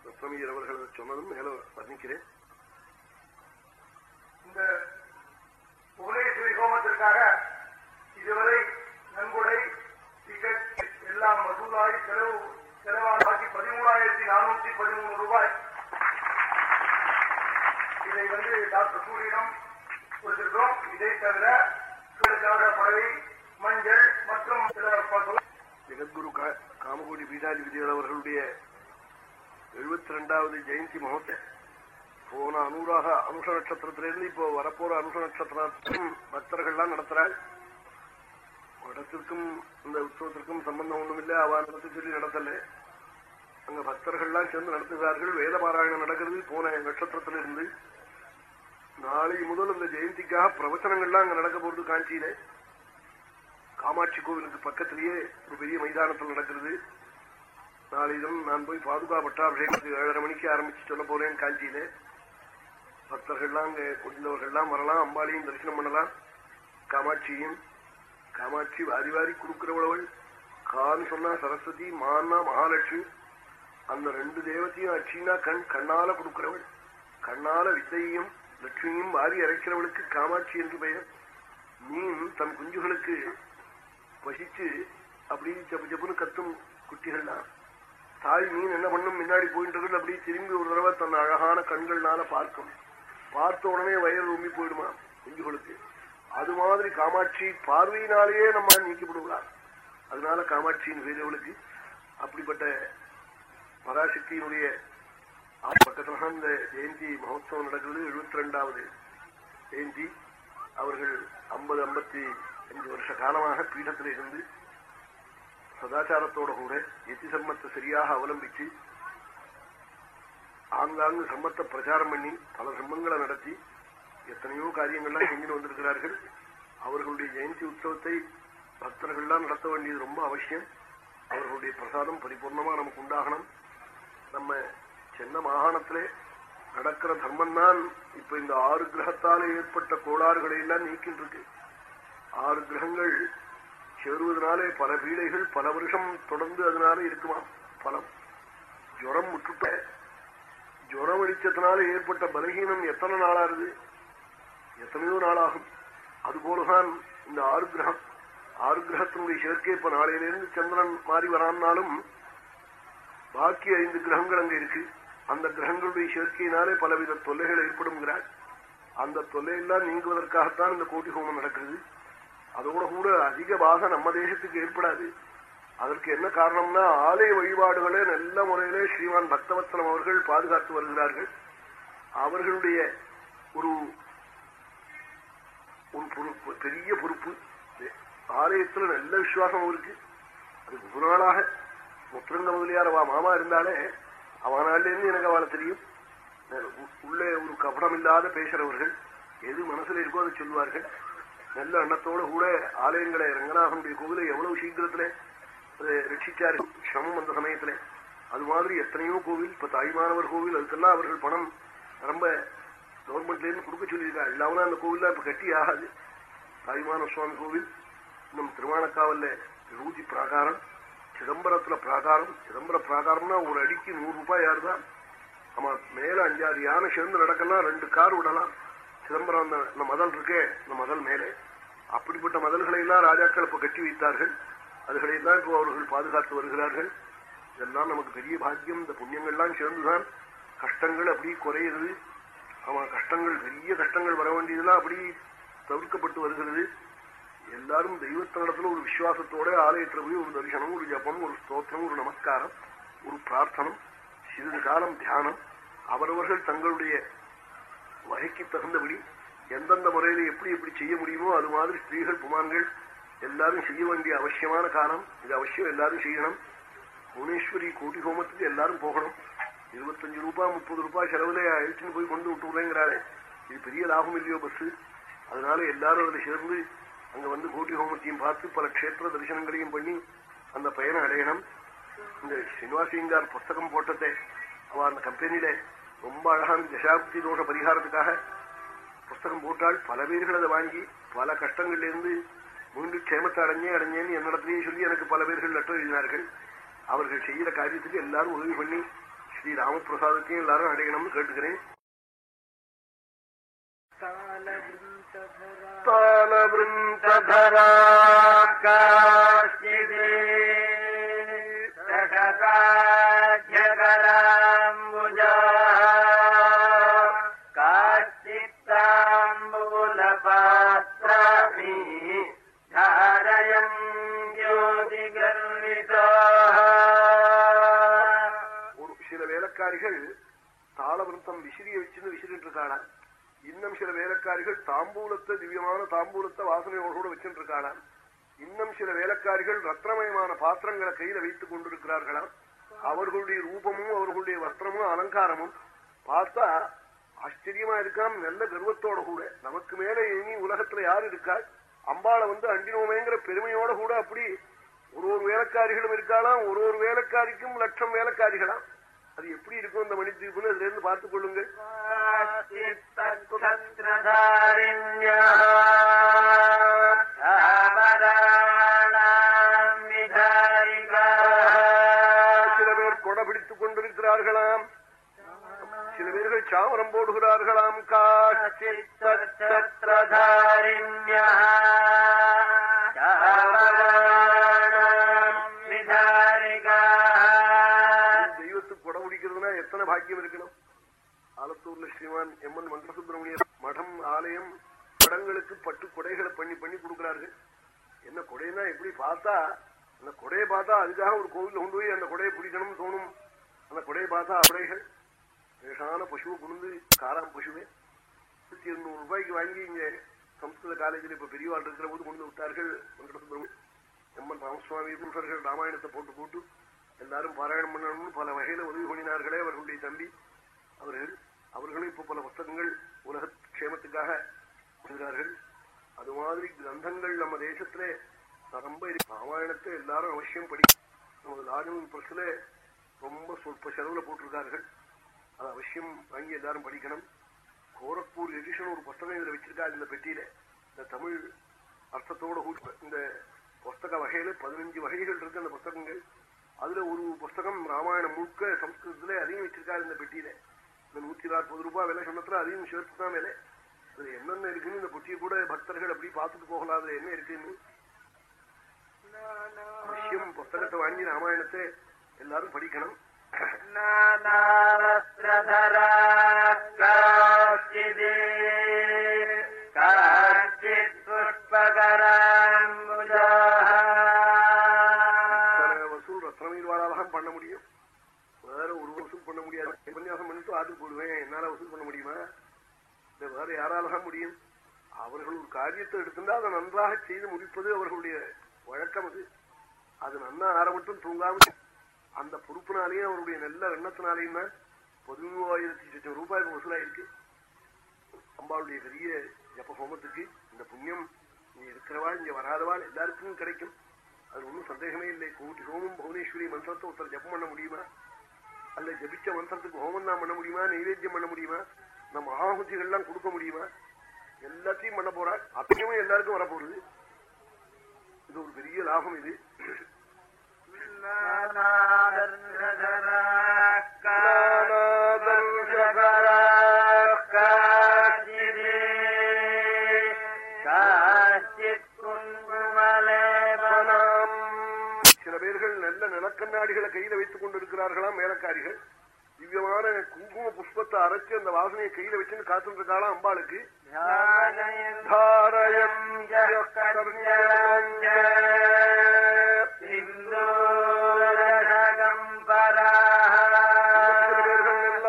Speaker 1: சப்தமீர் அவர்கள் சொன்னதும் மேல வர்ணிக்கிறேன்.
Speaker 3: இந்த புவனேஸ்வரி ஹோமத்திற்காக இதுவரை நன்கொடை டிக்கெட் எல்லாம் வசூலாகி செலவு செலவாகி பதிமூணாயிரத்தி நானூத்தி பதிமூணு ரூபாய். இதை வந்து டாக்டர் சூரியனம் கொடுத்திருக்கிறோம். இதை தவிர சிலருக்காக மஞ்சள் மற்றும்
Speaker 1: ஜெகத்குரு காமகோடி பீடாதிபதிகள் அவர்களுடைய எழுபத்தி ரெண்டாவது ஜெயந்தி மகோத்சவ போன அனுராக அனுஷ நட்சத்திரத்திலிருந்து இப்போ வரப்போற அனுஷ நட்சத்திரத்திலும் பக்தர்கள்லாம் நடத்துறாள் இடத்திற்கும் இந்த உற்சவத்திற்கும் சம்பந்தம் ஒண்ணும் இல்லை அவ நடத்த சொல்லி நடத்தல. அங்க பக்தர்கள்லாம் சேர்ந்து நடத்துகிறார்கள். வேத பாராயணம் நடக்கிறது. போன நட்சத்திரத்திலிருந்து நாளை முதல் அந்த ஜெயந்திக்காக பிரவச்சனங்கள்லாம் அங்க நடக்க போறது காஞ்சியில. காமாட்சி கோவிலுக்கு பக்கத்திலேயே ஒரு பெரிய மைதானத்தில் நடக்கிறது. நாளை தினம் நான் போய் பாதுகா பட்டாபிஷேகத்துக்கு ஏழரை மணிக்கு ஆரம்பிச்சு சொல்ல போறேன் காஞ்சியில. பக்தர்கள்லாம் அங்க கொண்டவர்கள்லாம் வரலாம் அம்பாளையும் தரிசனம் பண்ணலாம். காமாட்சியும் காமாட்சி வாரி வாரி கொடுக்கிறவளவள். கான்னு சொன்னா சரஸ்வதி மான்னா மகாலட்சுமி. அந்த ரெண்டு தேவத்தையும் அச்சின்னா கண் கண்ணால கொடுக்கிறவள். கண்ணால வித்தையும் லட்சுமியும் வாரி அரைக்கிறவளுக்கு காமாட்சி என்று பெயர். மீன் தன் குஞ்சுகளுக்கு பசிச்சு அப்படி ஜப்பு ஜப்புன்னு கத்தும் குட்டிகள்லாம். தாய் மீன் என்ன பண்ணும் முன்னாடி போயின்றது அப்படி திரும்பி ஒரு தடவை தன் அழகான கண்கள்னால பார்க்கும். பார்த்த உடனே வயிறு ரொம்பி போயிடுமா குஞ்சுகளுக்கு. அது மாதிரி காமாட்சி பார்வையினாலேயே நம்ம நீக்கிவிடுவார் அதனால காமாட்சியின் வேதவளுக்கு அப்படிப்பட்ட பராசக்தியினுடைய பக்கத்துல இந்த ஜெயந்தி மகோத்சவம் நடக்கிறது எழுபத்தி ரெண்டாவது ஜெயந்தி அவர்கள் ஐம்பது ஐம்பத்தி அஞ்சு வருஷ காலமாக பீடத்தில் இருந்து சதாச்சாரத்தோட கூட எத்தி சம்மத்தை சரியாக அவலம்பிச்சு ஆங்காங்கு சம்மத்தை பிரச்சாரம் பண்ணி பல சம்பங்களை நடத்தி எத்தனையோ காரியங்கள்லாம் செஞ்சுட்டு வந்திருக்கிறார்கள் அவர்களுடைய ஜெயந்தி உற்சவத்தை பக்தர்கள்லாம் நடத்த வேண்டியது ரொம்ப அவசியம். அவர்களுடைய பிரசாதம் பரிபூர்ணமா நமக்கு உண்டாகணும் நம்ம சென்ன மாகாணத்திலே நடக்கிற தர்மம் தான் இப்ப இந்த ஆறு கிரகத்தால ஏற்பட்ட கோளாறுகளை எல்லாம் நீக்கிட்டு இருக்கு ஆறு கிரகங்கள் சேருவதனாலே பல பீடைகள் பல வருஷம் தொடர்ந்து அதனால இருக்குமா? பலம். ஜுரம் முற்றுட்ட ஜுரம் வெளிச்சத்தினால ஏற்பட்ட பலகீனம் எத்தனை நாளாருது எத்தனையோ நாளாகும். அதுபோலதான் இந்த ஆறு கிரகம். ஆறு கிரகத்தினுடைய சேர்க்கை இப்ப நாளையிலிருந்து சந்திரன் மாறி வரான்னாலும் பாக்கி ஐந்து கிரகங்கள் அங்க இருக்கு. அந்த கிரகங்களுடைய சேர்க்கையினாலே பலவித தொல்லைகள் ஏற்படுங்கிறார் அந்த தொல்லையெல்லாம் நீங்குவதற்காகத்தான் இந்த கோட்டி ஹோமம் நடக்கிறது அதோட கூட அதிக பாகம் நம்ம தேசத்துக்கு ஏற்படாது. அதற்கு என்ன காரணம்னா ஆலய வழிபாடுகளே நல்ல முறையிலே ஸ்ரீமான் பக்தவத்சலம் அவர்கள் பாதுகாத்து வருகிறார்கள். அவர்களுடைய ஒரு ஒரு பொறுப்பு பெரிய பொறுப்பு. ஆலயத்துல நல்ல விசுவாசம் அவருக்கு. அது முதல் நாளாக முத்திரங்க முதலியார் மாமா இருந்தாலே அவனாலேருந்து எனக்கு அவளை தெரியும். உள்ளே ஒரு கபடம் இல்லாத பேசுறவர்கள் எது மனசுல இருக்கோ அதை சொல்வார்கள் நல்ல எண்ணத்தோடு கூட ஆலயங்களை ரங்கநாதனுடைய கோவிலை எவ்வளவு சீக்கிரத்துல ரட்சிச்சாரு சிரமம் அந்த சமயத்துல. அது மாதிரி எத்தனையோ கோவில் இப்ப தாய்மானவர் கோவில் அதுக்கெல்லாம் அவர்கள் பணம் ரொம்ப கவர்மெண்ட்ல இருந்து கொடுக்க சொல்லியிருக்கா இல்லாமலாம் அந்த கோவில்லாம் இப்ப கட்டி ஆகாது. தாய்மான சுவாமி கோவில் இன்னும் திருவானக்காவல்ல ரூதி பிராகாரம் சிதம்பரத்துல பிராகாரம் சிதம்பர பிராகாரம்னா ஒரு அடிக்கு நூறு ரூபாய் யாருதான் ஆமா மேல அஞ்சாறு யானை சேர்ந்து நடக்கலாம் ரெண்டு கார் விடலாம். சிதம்பரம் அந்த மதல் இருக்கே இந்த மதல் மேலே. அப்படிப்பட்ட மதல்களை எல்லாம் ராஜாக்கள் இப்ப கட்டி வைத்தார்கள். அதுகளை எல்லாம் இப்போ அவர்கள் பாதுகாத்து வருகிறார்கள். இதெல்லாம் நமக்கு பெரிய பாக்கியம். இந்த புண்ணியங்கள்லாம் சேர்ந்துதான் கஷ்டங்கள் அப்படி குறையிறது. அவன் கஷ்டங்கள் பெரிய கஷ்டங்கள் வர வேண்டியதெல்லாம் அப்படி தவிர்க்கப்பட்டு வருகிறது. எல்லாரும் தெய்வத்தினிடத்துல ஒரு விசுவாசத்தோட ஆலயத்துல போய் ஒரு தரிசனம் ஒரு ஜபம் ஒரு ஸ்தோத்திரம் ஒரு நமஸ்காரம் ஒரு பிரார்த்தனம் சிறிது காலம் தியானம். அவரவர்கள் தங்களுடைய வகைக்கு தகுந்தபடி எந்தெந்த முறையில எப்படி எப்படி செய்ய முடியுமோ அது மாதிரி ஸ்திரீகள் புமான்கள் எல்லாரும் செய்ய வேண்டிய அவசியமான காலம். இது அவசியம். எல்லாரும் செய்யணும். புவனேஸ்வரி கோட்டி ஹோமத்துக்கு எல்லாரும் போகணும். இருபத்தஞ்சு ரூபாய் முப்பது ரூபாய் செலவுல அழிச்சுன்னு போய் கொண்டு விட்டு விடுறேங்கிறாரு. இது பெரிய லாபம் இல்லையோ பஸ் அதனால எல்லாரும் அதுல சேர்ந்து அங்க வந்து கோட்டி ஹோமத்தையும் பார்த்து பல கஷேத்திர தரிசனங்களையும் பண்ணி அந்த பயனை அடையணும். இந்த ஸ்ரீனிவாசிங்கார் புஸ்தகம் போட்டதே அவ அந்த கம்பெனியில ரொம்ப அழகான தசாப்தி தோஷ பரிகாரத்துக்காக புஸ்தகம் போட்டால் பல பேர்கள் அதை வாங்கி பல கஷ்டங்கள்ல இருந்து மீண்டும் க்ஷேமத்தை அடைஞ்சே அடைஞ்சேன்னு என்னிடத்திலேயே சொல்லி எனக்கு பல பேர்கள் லெட்டர் எழுதினார்கள். அவர்கள் செய்கிற காரியத்துக்கு எல்லாரும் உதவி பண்ணி ஸ்ரீ ராமபிரசாதத்தையும் எல்லாரும் அடையணும்னு கேட்டுக்கிறேன்.
Speaker 2: तालवृन्तधरा काश्चिदे सहकाध्यकराम्बुजा काश्चित्ताम्बूलपात्राणि धारयन् ज्योतिगर्विताः
Speaker 1: ஒரு சில வேலைக்காரிகள் தாளவிருத்தம் விசிறிய வச்சுன்னு விசிறிட்டு இருக்காளா இன்னும் சில வேலைக்காரிகள் தாம்பூலத்தை திவ்யமான தாம்பூலத்தை வாசனையோடு வச்சுட்டு இருக்காளாம் இன்னும் சில வேலைக்காரிகள் ரத்னமயமான பாத்திரங்களை கையில வைத்துக் கொண்டிருக்கிறார்களாம். அவர்களுடைய ரூபமும் அவர்களுடைய வஸ்திரமும் அலங்காரமும் பார்த்தா ஆச்சரியமா இருக்காம் நல்ல கர்வத்தோட கூட. நமக்கு மேல இனி உலகத்துல யாரு இருக்கா அம்பாளை வந்து அண்டினோமேங்கிற பெருமையோட கூட அப்படி ஒரு ஒரு வேலைக்காரிகளும் இருக்காளாம் ஒரு ஒரு வேலைக்காரிக்கும் லட்சம் வேலைக்காரிகளாம். அது எப்படி இருக்கும் அந்த மணித்தீபுன்னு அதுல இருந்து பார்த்துக் கொள்ளுங்கள் சில பேர் கொடை பிடித்துக் கொண்டிருக்கிறார்களாம் சில பேர்கள் சாமரம் போடுகிறார்களாம் காட்சி சத்திரதாரிண்யா பாக்கியம் இருக்கணும் ஆலத்தூர்ல ஸ்ரீமான் எம் என் சுப்பிரமணியர் மடம் ஆலயம் படங்களுக்கு பட்டு கொடைகளை பண்ணி பண்ணி கொடுக்கிறார்கள். என்ன கொடைனா எப்படி பார்த்தா அந்த கொடையை பார்த்தா அதுக்காக ஒரு கோவில்ல கொண்டு போய் அந்த கொடையை பிடிக்கணும்னு தோணும். அந்த கொடையை பார்த்தா கொடைகள் லேசான பசுவை கொண்டு காராம் பசுவே. நூத்தி இருநூறு ரூபாய்க்கு வாங்கி இங்க சம்ஸ்கிருத காலேஜில் இப்ப பெரியவாள் இருக்கிற போது கொண்டு விட்டார்கள் மந்திர எம்என் ராமசுவாமி புருஷர்கள் ராமாயணத்தை போட்டு போட்டு எல்லாரும் பாராயணம் பண்ணணும்னு பல வகையில உதவி பண்ணினார்களே அவர்களுடைய தம்பி. அவர்கள் அவர்களும் இப்ப பல புத்தகங்கள் உலக க்ஷேமத்துக்காக எழுதுகிறார்கள். அது மாதிரி கிரந்தங்கள் நம்ம தேசத்திலே ரொம்ப இருக்கு. ராமாயணத்தை எல்லாரும் அவசியம் படி. நமது லாஜன் பிரஸ்ல ரொம்ப சொற்ப செலவுல போட்டிருக்கார்கள். அது அவசியம் வாங்கி எல்லாரும் படிக்கணும். கோரக்பூர் எடிஷன் ஒரு புஸ்தகம் இதுல வச்சிருக்காரு இந்த பெட்டியில. இந்த தமிழ் அர்த்தத்தோட இந்த புஸ்தக வகையில பதினஞ்சு வகைகள் இருக்கு அந்த புத்தகங்கள். அதுல ஒரு புஸ்தகம் ராமாயணம் முழுக்க சம்ஸ்கிருதத்துல அதையும் வச்சிருக்காரு இந்த பெட்டியில. இந்த நூத்தி நாற்பது ரூபாய் விலை சொன்னத்துல அதையும் சேர்த்து தான் விலை. அதுல என்னென்ன இருக்குன்னு இந்த பொட்டியை கூட பக்தர்கள் அப்படி பார்த்துட்டு போகலாம். அதுல என்ன இருக்குன்னு? விஷயம் புஸ்தகத்தை வாங்கி ராமாயணத்தை எல்லாரும் படிக்கணும். புஷ்பகரா என்னால வசூல் பண்ண முடியுமா? இல்ல வேற யாராலதான் முடியும்? அவர்கள் ஒரு காரியத்தை எடுத்திருந்தா அதை நன்றாக செய்து முடிப்பது அவர்களுடைய வழக்கம் அது. அது நன்னா ஆரம்பிட்டும் மட்டும் தூங்காம அந்த பொறுப்பினாலேயும் அவருடைய நல்ல எண்ணத்தினாலேயும் தான் பதிமூவாயிரத்தி லட்சம் ரூபாய்க்கு வசூலாயிருக்கு. அம்பாளுடைய பெரிய ஜப்ப ஹோமத்துக்கு இந்த புண்ணியம் இங்க இருக்கிறவாள் இங்க வராதவாள் எல்லாருக்கும் கிடைக்கும். அது ஒன்றும் சந்தேகமே இல்லை. கோட்டி ஹோமம் புவனேஸ்வரி மந்திரத்தை ஒருத்தர் ஜப்பம் பண்ண முடியுமா? அல்ல ஜபிச்ச மந்திரத்துக்கு ஹோமம் தான் பண்ண முடியுமா? நைவேத்தியம் பண்ண முடியுமா? நம்ம ஆகுதிகள்லாம் கொடுக்க முடியுமா? எல்லாத்தையும் பண்ண போறா. அப்பயுமே எல்லாருக்கும் வரப்போறது இது ஒரு பெரிய லாபம் இது. சில பேர்கள் நல்ல நிலக்கண்ணாடிகளை கையில வைத்து இருக்கிறார்களாம் மேலக்காரிகள்? திவ்யமான குங்கும புஷ்பத்தை அரைச்சு அந்த வாசனையை கையில வச்சுன்னு காத்துட்டு அம்பாளுக்கு?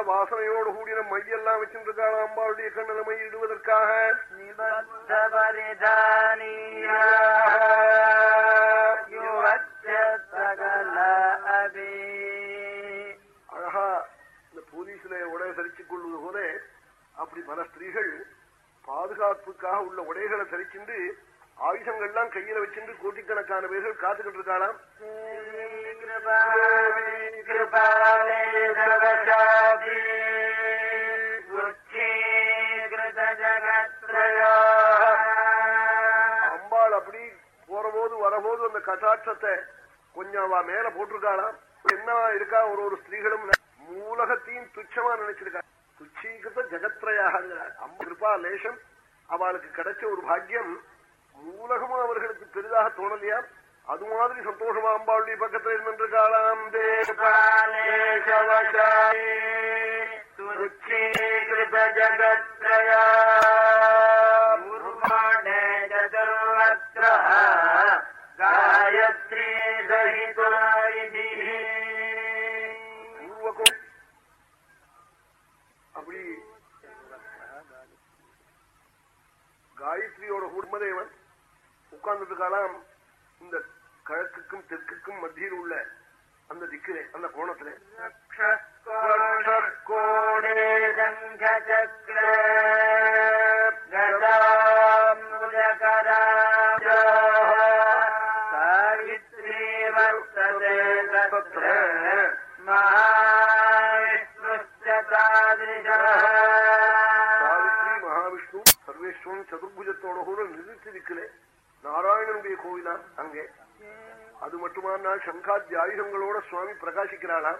Speaker 1: வாசனையோடு கூடின மையெல்லாம் வச்சுட்டு அம்பாளுடைய கண்ணல மை இடுவதற்காக பரிதானியா உடைகளை தரிச்சுக் கொள்வது போல அப்படி பல ஸ்திரீகள் பாதுகாப்புக்காக உள்ள உடைகளை தரிச்சுண்டு ஆயுதங்கள்லாம் கையில வச்சிருந்து கோட்டிக்கணக்கான பேர்கள் காத்துக்கிட்டு இருக்காளாம். அம்பாள் அப்படி போறபோது வரபோது அந்த கட்டாட்சத்தை கொஞ்சம் அவ மேல போட்டிருக்காளாம். என்ன இருக்கா ஒரு ஒரு ஸ்திரீகளும் மூலகத்தையும் துச்சமா நினைச்சிருக்காரு. துச்சீகிருத்த ஜகத்ரயாகிறார் அம்மா கிருபா லேசம் அவளுக்கு கிடைச்ச ஒரு பாக்கியம் மூலகமும் அவர்களுக்கு பெரிதாக தோணலையா? அது மாதிரி சந்தோஷமா அம்பாளுடைய பக்கத்துல இருந்திருக்காளாம்
Speaker 2: ஜகத்ரயா சதுர்வத்ர காயத்ரி சகிதோ
Speaker 1: அப்படி காயத்ரியோட குடும்பதேவன் உட்கார்ந்துட்டு இந்த கிழக்குக்கும் தெற்குக்கும் மத்தியில் உள்ள அந்த திக்கிலே அந்த கோணத்திலே.
Speaker 2: கோணே
Speaker 1: சதுர்புஜத்தோட கூட நிறுத்தி நாராயணனுடைய கோவிலா? அங்கே. அது மட்டுமானால் சங்காத்தி ஆயுதங்களோட சுவாமி பிரகாசிக்கிறாளா?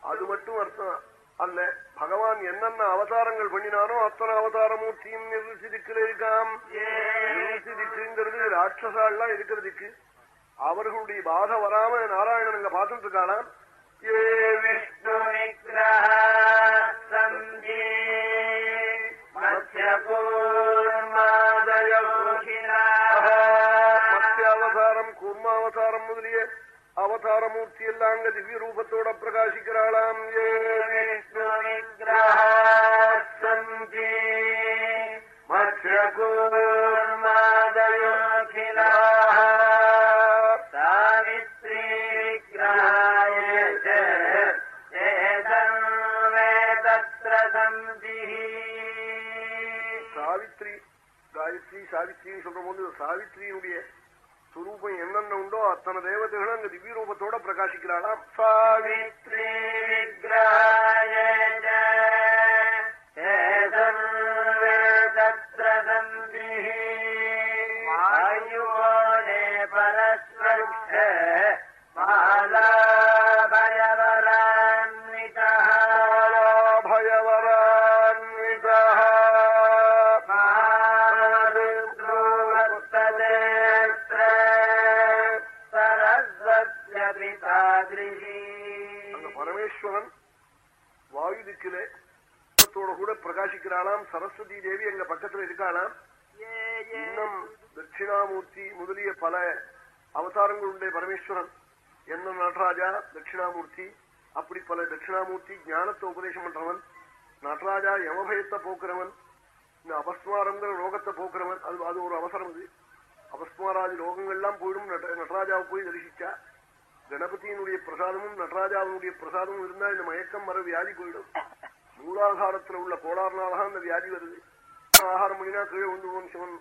Speaker 1: அது மட்டும் அர்த்தம் அல்ல. பகவான் என்னென்ன அவதாரங்கள் பண்ணினானோ அத்தனை அவதாரமூர்த்தியும் நிர்வசிதிக்கில் இருக்காம். நிர்வசிதிக்குங்கிறது ராட்சசாலாம் இருக்கிறதுக்கு. அவர்களுடைய பாதை வராம நாராயணன் அங்க பார்த்துட்டு இருக்காளாம். ஏ விஷ்ணு மத்தியாவதாரம் கூர்மாவதாரம் முதலிய அவதாரமூர்த்தி எல்லாம் அங்க திவ்ய ரூபத்தோட பிரகாசிக்கிறாளாம் ஏ மற்ற கூர்மாதயோ சொல்ற போது சாவித்ரியினுடைய சுரூபம் என்னென்ன உண்டோ அத்தனை தேவதைகளும் அங்க திவ்ய ரூபத்தோட பிரகாசிக்கிறாளாம். சாவித்ரி விக்ராய பிரகாசிக்கிறாளாம் சரஸ்வதி தேவி எங்க பக்கத்துல இருக்காளாம். இன்னும் தட்சிணாமூர்த்தி முதலிய பல அவதாரங்கள் உண்டே பரமேஸ்வரன். என்ன நடராஜா தட்சிணாமூர்த்தி? அப்படி பல தட்சிணாமூர்த்தி ஞானத்தை உபதேசம் பண்றவன். நடராஜா யமபயத்தை போக்குறவன். இந்த அபஸ்மாரங்கிற ரோகத்தை போக்குறவன். அது அது ஒரு அவசரம் இது அபஸ்மாராதி ரோகங்கள்லாம் போயிடும். நட- நடராஜாவை போய் தரிசிச்சா கணபதியினுடைய பிரசாதமும் நடராஜாவினுடைய பிரசாதமும் இருந்தா இந்த மயக்கம் வர வியாதி போயிடும். மூலாதாரத்துல உள்ள கோளாறுனாலதான் அந்த வியாதி வருது. ஆகாரம் பண்ணினா கீழே விழுந்துருவன் சிவன்.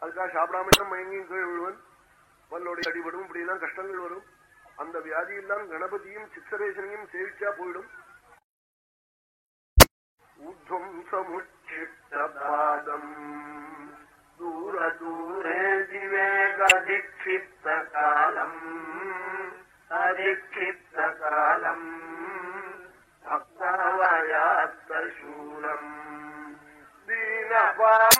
Speaker 1: அதுக்காக சாப்பிடாம மயங்கியும் கீழே விழுவன். பல்லோடைய அடிபடும். இப்படி எல்லாம் கஷ்டங்கள் வரும். அந்த வியாதியெல்லாம் கணபதியும் சித்தரேசனையும் சேவிச்சா போயிடும். ஊர்துவம் சமுச்சித்த பாதம் தூர தூரே
Speaker 2: அத்தாவயாத்தூலம் தீனபாந்தயாளும்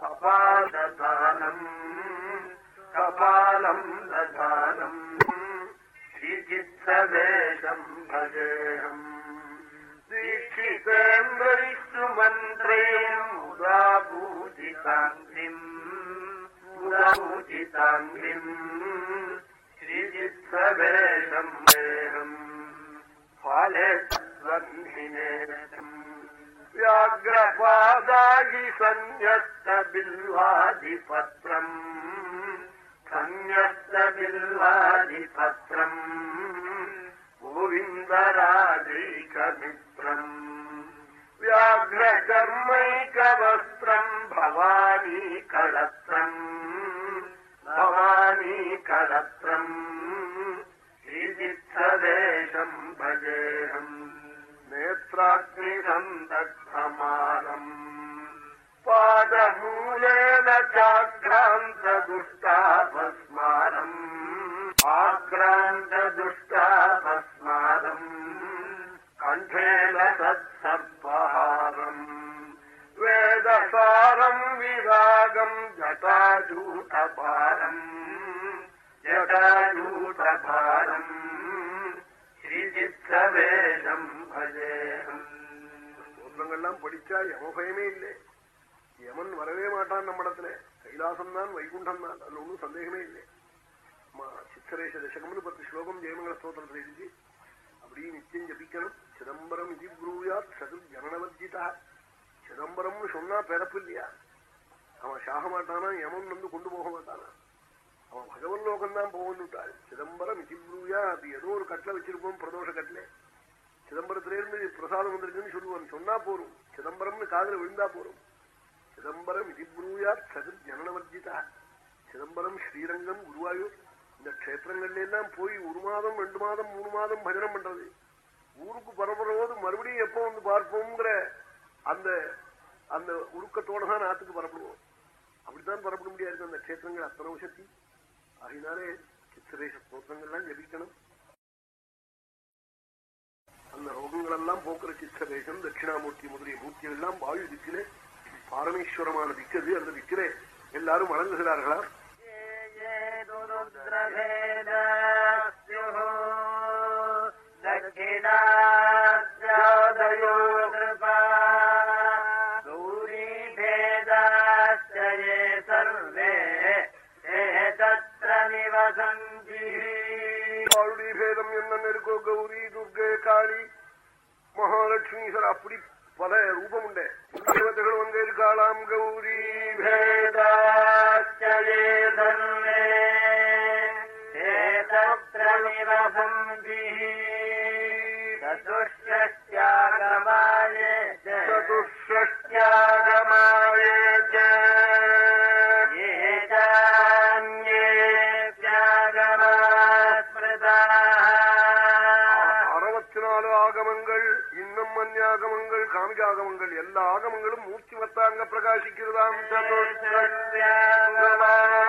Speaker 2: கபாலதானம் கபாலம்
Speaker 1: ததானம் ஸ்ரீஜித்தவேஷம் பஜேயம் दीक्षितेन्द्रिष्टु मन्त्रेयम् उदाभूतिताङ्ग्रिम् उदाभूतिताङ्ग्रिम् श्रीजित्सवेशम् देहम् பாலேஸ்வந்தினேஷம் व्याघ्रपादायि सन्न्यस्तबिल्वादिपत्रम् सन्न्यस्तबिल्वादिपत्रम् गोविन्दराजैकमित्रम् व्याघ्रकर्मैकवस्त्रम् भवानी कलत्रम् भवानी कलत्रम् ஈவித்ததேசம் பஜேகம் நேத்ராக்னிசந்தமானம் பாதமூலேன சாக்ராந்த துஷ்டாபஸ்மாரம் ஆக்ராந்த துஷ்டாபஸ்மாரம் கண்டேன சத்சர்பஹாரம் வேதசாரம் விராகம் ஜட்டாஜூடபாரம் ஜட்டாஜூ பாரம் ஸ்ரீஜித்தவேதம் பஜேகம் ஸ்தோத்திரங்கள்லாம் படிச்சா யமபயமே இல்லை. யமன் வரவே மாட்டான் நம்ம இடத்துல கைலாசம் தான் வைகுண்டம் தான் அதுல ஒன்றும் சந்தேகமே இல்லை. சித்தரேஷ தசகம்னு பத்து ஸ்லோகம் ஜெயமங்கல ஸ்தோத்திரத்தில் இருந்து அப்படியே நித்தியம் ஜபிக்கணும். சிதம்பரம் இது ப்ரூயாத் சதுர் ஜனனவர்ஜிதா. சிதம்பரம்னு சொன்னா பிறப்பு இல்லையா? அவன் சாக மாட்டானா? யமன் வந்து கொண்டு போக மாட்டானா? அவன் பகவன் லோகம் தான் போகணுட்டாள் சிதம்பரம் இதிப்ரூயா அது ஏதோ ஒரு கட்டில வச்சிருப்போம் பிரதோஷ கட்டில. சிதம்பரத்தில இருந்து பிரசாதம் வந்திருக்குன்னு சொல்லுவான். சொன்னா போறோம் சிதம்பரம்னு காதல விழுந்தா போறோம் சிதம்பரம் இதிப்ரூயா சது ஜனனவர்ஜிதா. சிதம்பரம் ஸ்ரீரங்கம் குருவாயூர். இந்த க்ஷேத்திரங்கள்ல எல்லாம் போய் ஒரு மாதம் ரெண்டு மாதம் மூணு மாதம் பஜனம் பண்றது. ஊருக்கு பரப்புறபோது மறுபடியும் எப்போ வந்து பார்ப்போம்ங்கிற அந்த அந்த உருக்கத்தோட தான் நாட்டுக்கு பரப்படுவோம் அப்படித்தான் பரப்பிட முடியாது. அந்த க்ஷேத்திரங்கள் அத்தனை சக்தி அதனாலே சித்திரேஷ ஸ்தோத்திரங்கள்லாம் ஜபிக்கணும் அந்த ரோகங்கள் எல்லாம் போக்குற சித்திரேஷம் தட்சிணாமூர்த்தி முதலிய மூர்த்திகள் எல்லாம் வாயு திக்கிலே பாரமேஸ்வரமான திக்கது அந்த திக்கிலே எல்லாரும் வணங்குகிறார்களா தட்சிணாதயோ காளி மகாலட்சுமீஸ்வரர் அப்படி பல ரூபம் உண்டு தேவதைகள் வந்து இருக்காளாம் கௌரி சதுஷ்யாகமாயே சதுஷ்யாகமாயே மூர்த்தி பிரகாசிக்கிறதாம். சதுஷ்டியாகமாய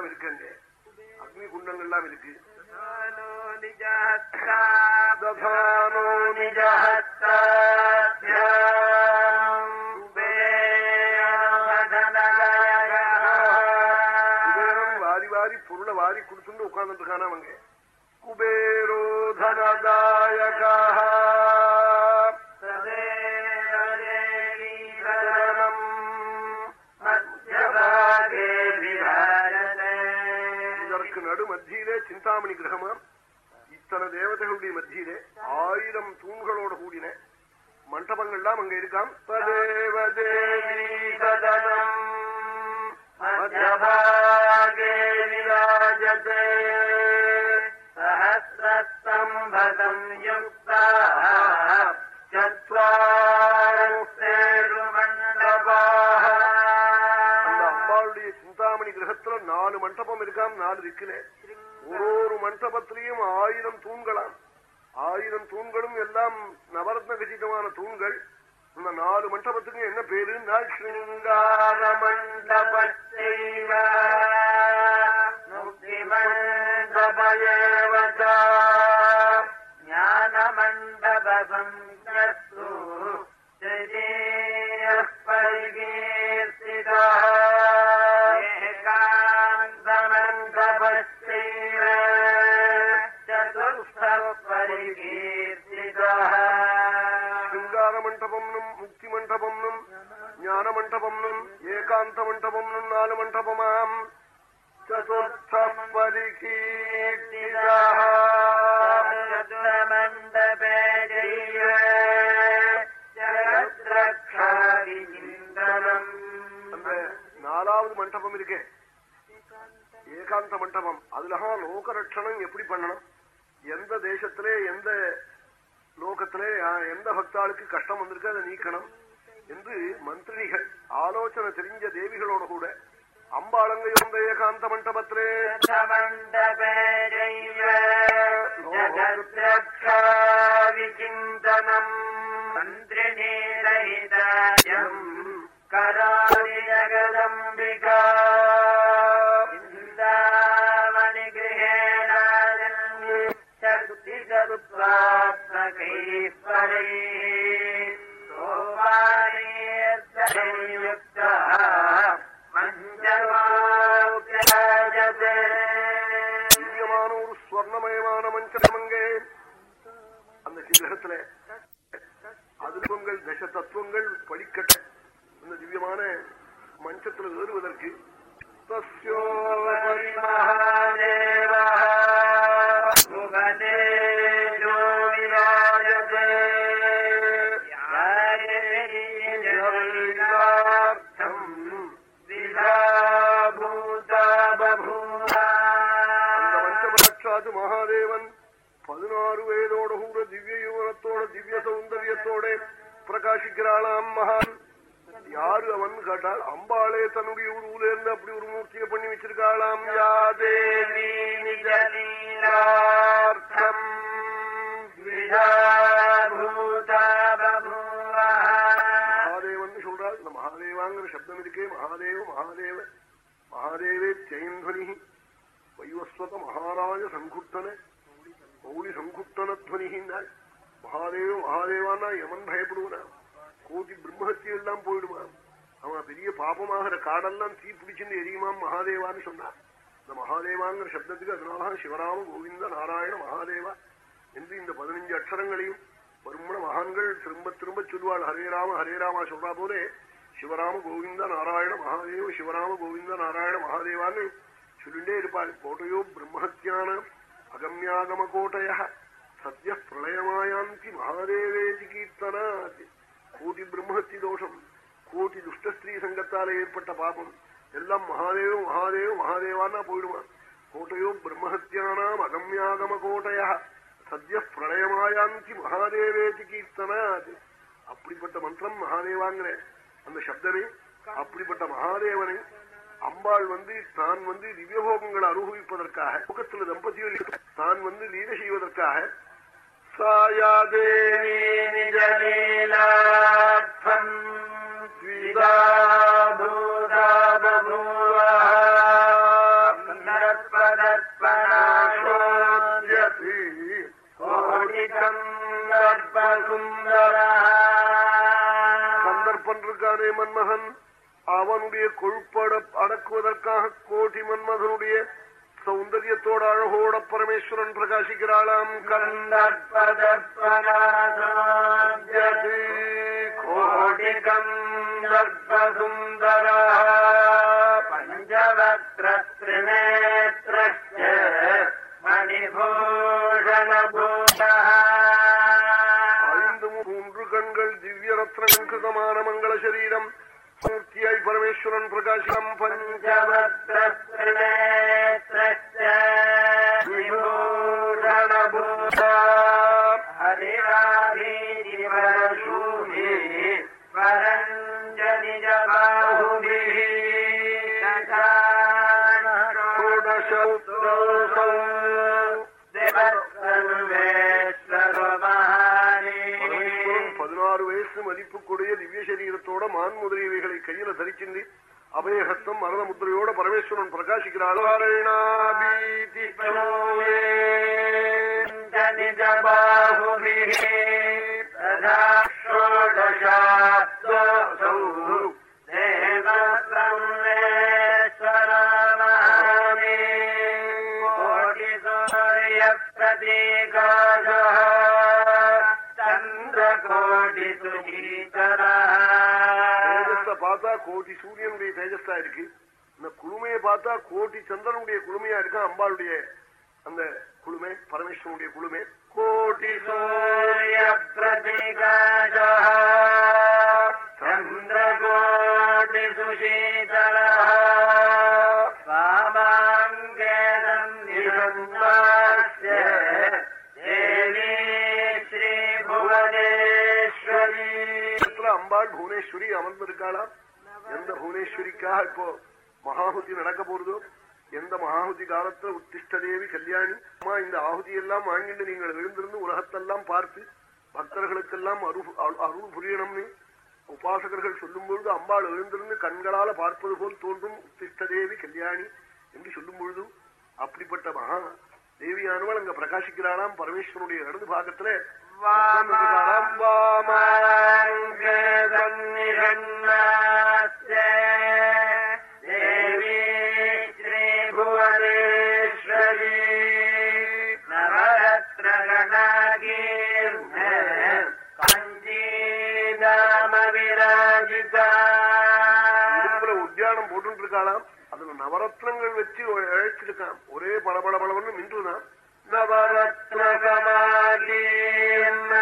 Speaker 1: எல்லாம் இருக்குங்க அக்னி
Speaker 2: குண்டங்கள் எல்லாம்
Speaker 1: இருக்கு. குபேரம் வாரி வாரி பொருளை வாரி கொடுத்துட்டு உட்கார்ந்துட்டு இருக்கானா அவங்க குபேரோதனதாயகா தேவதைகளுடைய மத்தியிலே ஆயிரம் தூண்களோடு கூடின மண்டபங்கள்லாம் அங்க இருக்காம்
Speaker 2: சகசிரஸ்தம்பதம் யுக்தா
Speaker 1: அந்த அம்பாளுடைய சிந்தாமணி கிரகத்துல நாலு மண்டபம் இருக்காம் நாலு இருக்குன்னு ஒரு மண்டபத்திலையும் ஆயிரம் தூண்களாம். ஆயிரம் தூண்களும் எல்லாம் நவரத்ன கச்சிதமான தூண்கள். இந்த நாலு மண்டபத்துக்கும் என்ன பேரு? சிங்கார மண்டபத்தை மண்டப மண்டபம்னும் ஏகாந்த மண்டபம்னும் நாலு மண்டபமாம்.
Speaker 2: சதுர்த்த பரிகீர்த்திமண்டபே
Speaker 1: அந்த நாலாவது மண்டபம் இருக்கே. ஏகாந்த மண்டபம். அதுலதான் லோகரட்சணம் எப்படி பண்ணணும்? எந்த தேசத்திலே எந்த லோகத்திலே எந்த பக்தாளுக்கு கஷ்டம் வந்திருக்கு அதை நீக்கணும். என்று மந்திரிகள் ஆலோசனை தெரிஞ்ச தேவிகளோட கூட அம்பாளங்க இருந்த ஏகாந்த மண்டபத்திலே
Speaker 2: மண்டபே ஜகத்ரக்ஷாவிச்சிந்தனம் மந்திரிணீரஹிதாயம் கராதி ஜகதம்பிகா சிந்தாமணிகிரகேணாஜன்யே சக்தி சத்வாத்மகைः பரைः
Speaker 1: ஸ்வர்ணமயமான மஞ்சமங்கே அந்த சிகிரகத்துல அதுபங்கள் தச தத்துவங்கள் படிக்கட்ட இந்த திவ்யமான மஞ்சத்துல ஏறுவதற்கு தஸ்யோபரி திவ்ய சௌந்தரியத்தோட பிரகாசிக்கிறாளாம் மகான். யாரு அவன் கேட்டால் அம்பாளே தன்னுடைய உருவுல இருந்து அப்படி ஒரு மூர்த்தியை பண்ணி வச்சிருக்காளாம். யா நிஜலீலார்த்தம் மகாதேவன் சொல்றாள் இந்த மகாதேவாங்கிற சப்தம் இருக்கே மகாதேவ மகாதேவ. மகாதேவே ஜெயந்த்வனி. வைவஸ்வத மகாராஜ சங்குத்தன மௌலி சங்குப்தன துவனின்னாள் மகாதேவ மகாதேவானா எவன் பயப்படுவனா? கோடி பிரம்மஹத்தியம் எல்லாம் போயிடுவான் அவன் பெரிய பாபமாகிற காடெல்லாம் தீ பிடிச்சுன்னு எரியுமாம் மகாதேவான்னு சொன்னான் இந்த மகாதேவாங்கிற சப்தத்துக்கு அதனால சிவராம கோவிந்த நாராயண மகாதேவா என்று இந்த பதினஞ்சு அக்ஷரங்களையும் வருமண மகான்கள் திரும்ப திரும்ப சொல்வாள் ஹரேராம ஹரேராமா சொல்றா போலே சிவராம கோவிந்த நாராயண மகாதேவ சிவராம கோவிந்த நாராயண மகாதேவான்னு சொல்லிண்டே இருப்பாள். கோட்டையோ பிரம்மஹத்தியான அகமியாகம கோட்டையா? சத்ய பிரளயமாயாந்தி மகாதேவேதி கீர்த்தனாத். கோடி பிரம்மஹத்தி தோஷம். கோடி துஷ்டஸ்திரீ சங்கத்தால ஏற்பட்ட பாபம். எல்லாம் மகாதேவ மகாதேவ மகாதேவானா போயிடுவான் கோட்டையோ பிரம்மஹத்தியானாம் அகமியாகம கோட்டைய. சத்ய பிரளயமாயாந்தி மகாதேவேதி கீர்த்தனாத். அப்படிப்பட்ட மந்திரம் மகாதேவாங்கிற அந்த சப்தமே அப்படிப்பட்ட மகாதேவனை அம்பாள் வந்து தான் வந்து திவ்யபோகங்களை அனுபவிப்பதற்காக முகத்துல தம்பதிகள் தான் வந்து லீல செய்வதற்காக சாயா தேவி நிஜலீலார்த்தம் சந்தர்ப்பன் இருக்கானே மன்மகன். அவனுடைய கொழுப்பட அடக்குவதற்காக கோட்டி மன்மகனுடைய சௌந்தரியத்தோட அழகோட பரமேஸ்வரன் பிரகாசிக்கிறாளாம்.
Speaker 2: கோடிகம் தர்பசுந்தர பஞ்சவக்திருநேத்திரஸ்ய மணிபூஷணபூஷ
Speaker 1: ஐந்து மூன்று கண்கள் திவ்ய ரத்னங்கிருதமான மங்கள சரீரம். ശക്തിയായി പരമേശ്വരൻ പ്രകാശിതം പഞ്ചവത്ര சரீரத்தோட மான் முதலியவைகளை கையில தரிச்சிந்தி அபயஹஸ்தம் மரண முத்திரையோட பரமேஸ்வரன் பிரகாசிக்கிறாள்
Speaker 2: நிஜ பாಹುபிः
Speaker 1: தேஜஸ்தா இருக்கு இந்த குழுமையை பார்த்தா கோட்டி சந்திரனுடைய குழுமையா இருக்கா அம்பாளுடைய அந்த குழுமே பரமேஸ்வரனுடைய குழுமே. கோட்டி
Speaker 2: சூரிய பிரதிகோட்டி சுஷீதர பாமாங்கேதம் நிரந்தாஸ்ய தேவி
Speaker 1: புவனேஸ்வரி. அம்பாள் புவனேஸ்வரி அமர்ந்திருக்காளாம். எந்த புவனேஸ்வரிக்காக இப்போ மகாஹுதி நடக்க போறதோ எந்த மகாஹுதி காலத்துல உத்திஷ்ட தேவி கல்யாணி அம்மா இந்த ஆகுதி எல்லாம் வாங்கிட்டு நீங்கள் எழுந்திருந்து உலகத்தெல்லாம் பார்த்து பக்தர்களுக்கெல்லாம் அருள் புரியணும்னு உபாசகர்கள் சொல்லும் பொழுது அம்பாள் எழுந்திருந்து கண்களால பார்ப்பது போல் தோன்றும் உத்திஷ்ட தேவி கல்யாணி என்று சொல்லும் பொழுது அப்படிப்பட்ட மகா தேவியானவள் அங்க பிரகாசிக்கிறாளாம் பரமேஸ்வரனுடைய இடது பாகத்துல உட்கார்ந்திருக்கிறாளாம். உத்தியானம் போட்டு இருக்காளாம் அதுல நவரத்னங்கள் வச்சு இழைச்சிருக்கான் ஒரே பளபளபளவன்னு மின்றுதான்
Speaker 2: நவரத்னகமாலி என்ன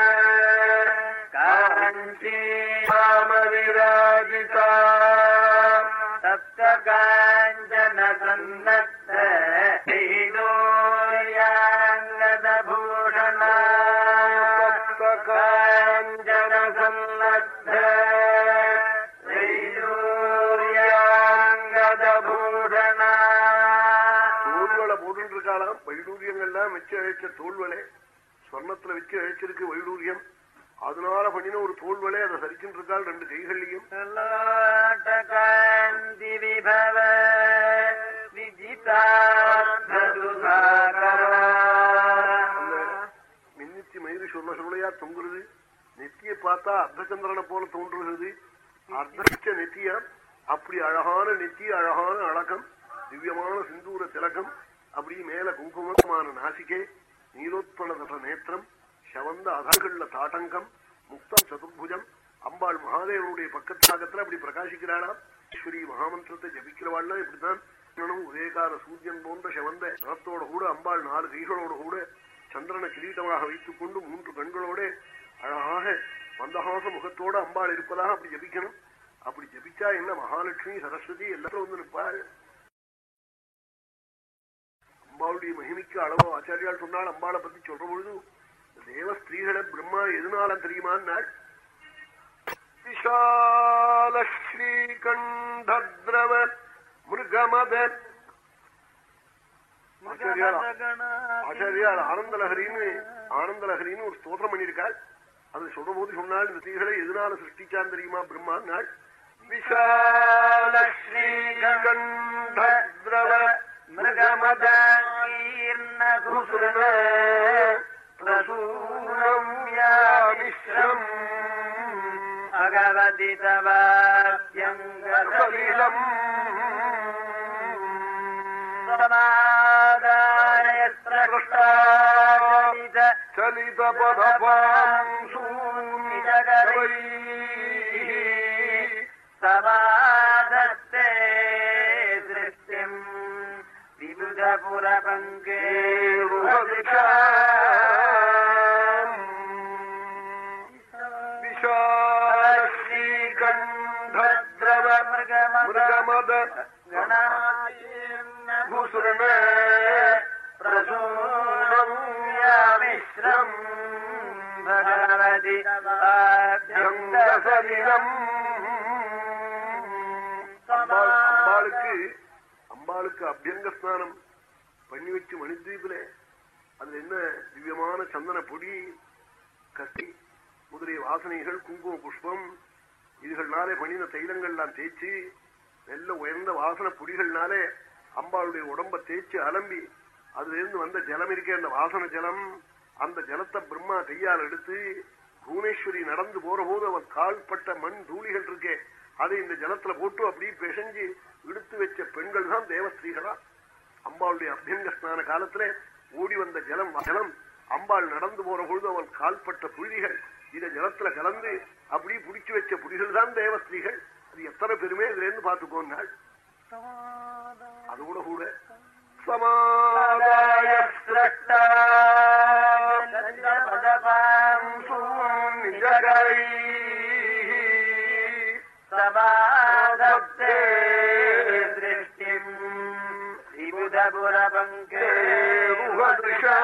Speaker 2: சப்த காஞ்சன சன்னத்த பூஷண காஞ்சன சன்னத்த வைடூர்யாங்கத பூஷணா
Speaker 1: வைடூரியங்கள்லாம் வச்சு அழைச்ச தோல்வலை சொர்ணத்துல வச்சு அழைச்சிருக்கு வைடூரியம். அதனால பண்ணின ஒரு தோல்வலை அதை சரிச்சுட்டு இருக்காள் ரெண்டு கைகள்லையும்.
Speaker 2: காந்தி விபவ
Speaker 1: மின்னிச்சு மயிறு சொல்ல சொல்லையா தொங்குறது நெத்தியை பார்த்தா அர்த்தச்சந்திரனை போல தோன்றுகிறது. அர்த்தச்ச நெத்தியா? அப்படி அழகான நெத்தி அழகான அழகம் திவ்யமான சிந்தூர திலகம் அப்படி மேல குங்குமமான நாசிகே நீலோத்பலதட நேத்திரம் செவந்த அதழ்கள்ல தாட்டங்கம் முக்தம் சதுர்புஜம் அம்பாள் மகாதேவனுடைய பக்கத்தாகத்துல அப்படி பிரகாசிக்கிறாளாம். ஈஸ்வரி மகாமந்திரத்தை ஜபிக்கிறவாள்லாம் இப்படித்தான் சந்திரனும் உதயகால சூரியன் போன்ற செவந்த நிறத்தோட கூட அம்பாள் நாலு கைகளோட கூட சந்திரனை கிரீட்டமாக வைத்துக் கொண்டு மூன்று கண்களோட அழகாக மந்தகாச முகத்தோட அம்பாள் இருப்பதாக அப்படி ஜபிக்கணும். அப்படி ஜபிச்சா என்ன? மகாலட்சுமி சரஸ்வதி எல்லாரும் வந்து நிற்பாரு அம்பாளுடைய மகிமிக்கு அளவோ ஆச்சாரியால் சொன்னால் அம்பாளை பத்தி சொல்ற பொழுது தேவ ஸ்திரீகளை பிரம்மா எதனால தெரியுமான்னாள் விஷால ஸ்ரீகண்டத்ரவ மிருகமத. ஆச்சாரியால் ஆனந்தலஹரின்னு ஆனந்தலஹரின்னு ஒரு ஸ்தோத்திரம் பண்ணியிருக்காள் அது சொல்ற போது சொன்னால் இந்த ஸ்திரீகளை எதனால சிருஷ்டிச்சான் தெரியுமா பிரம்மா நாள் விஷால மிருகமத. प्रसूनम् या विश्वम्
Speaker 2: अगवदितवाद्यङ्गसलिलम् समादायत्र कृष्टाचलित चलितपदपाम्
Speaker 1: शूनितकरैः
Speaker 2: समादत्ते दृष्टिम् विबुधपुरपङ्के
Speaker 1: मृगमद भूसृण
Speaker 2: प्रसूनम् यामिश्रम् भगवति
Speaker 1: சலிலம் அம்பாளுக்கு அம்பாளுக்கு அபியங்க ஸ்நானம் பண்ணி வச்சு மணித்வீபில அதுல என்ன திவ்யமான சந்தன பொடி கட்டி முதலிய வாசனைகள் குங்கும புஷ்பம் இதுகள்னாலே பண்ணின தைலங்கள்லாம் தேய்ச்சி நல்ல உயர்ந்த வாசன பொடிகள்னாலே அம்பாளுடைய உடம்ப தேய்ச்சி அலம்பி அதுல இருந்து வந்த ஜலம் இருக்கே அந்த வாசன ஜலம். அந்த ஜலத்தை பிரம்மா கையால் எடுத்து புவனேஸ்வரி நடந்து போற போது அவன் கால்பட்ட மண் தூளிகள் இருக்கே அதை இந்த ஜலத்துல போட்டு அப்படி பிசைஞ்சு இடுத்து வச்ச பெண்கள் தான் தேவஸ்திரீகளா. அம்பாளுடைய அபியங்க ஸ்நான காலத்துல ஓடி வந்த ஜலம் ஜலம் அம்பாள் நடந்து போற பொழுது அவன் கால்பட்ட புழுதிகள் இத ஜலத்துல கலந்து அப்படி புடிச்சு வச்ச புலிகள் தான் தேவஸ்திரீகள். இது எத்தனை பெருமை இதுலேருந்து பார்த்துக்கோன்னாள் அது கூட கூட. சமாதாய
Speaker 2: சமாதப்தே திருஷ்டிம் திபுதபுரபங்கே முகதுஷா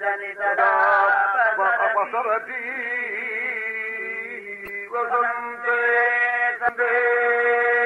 Speaker 2: Thank you.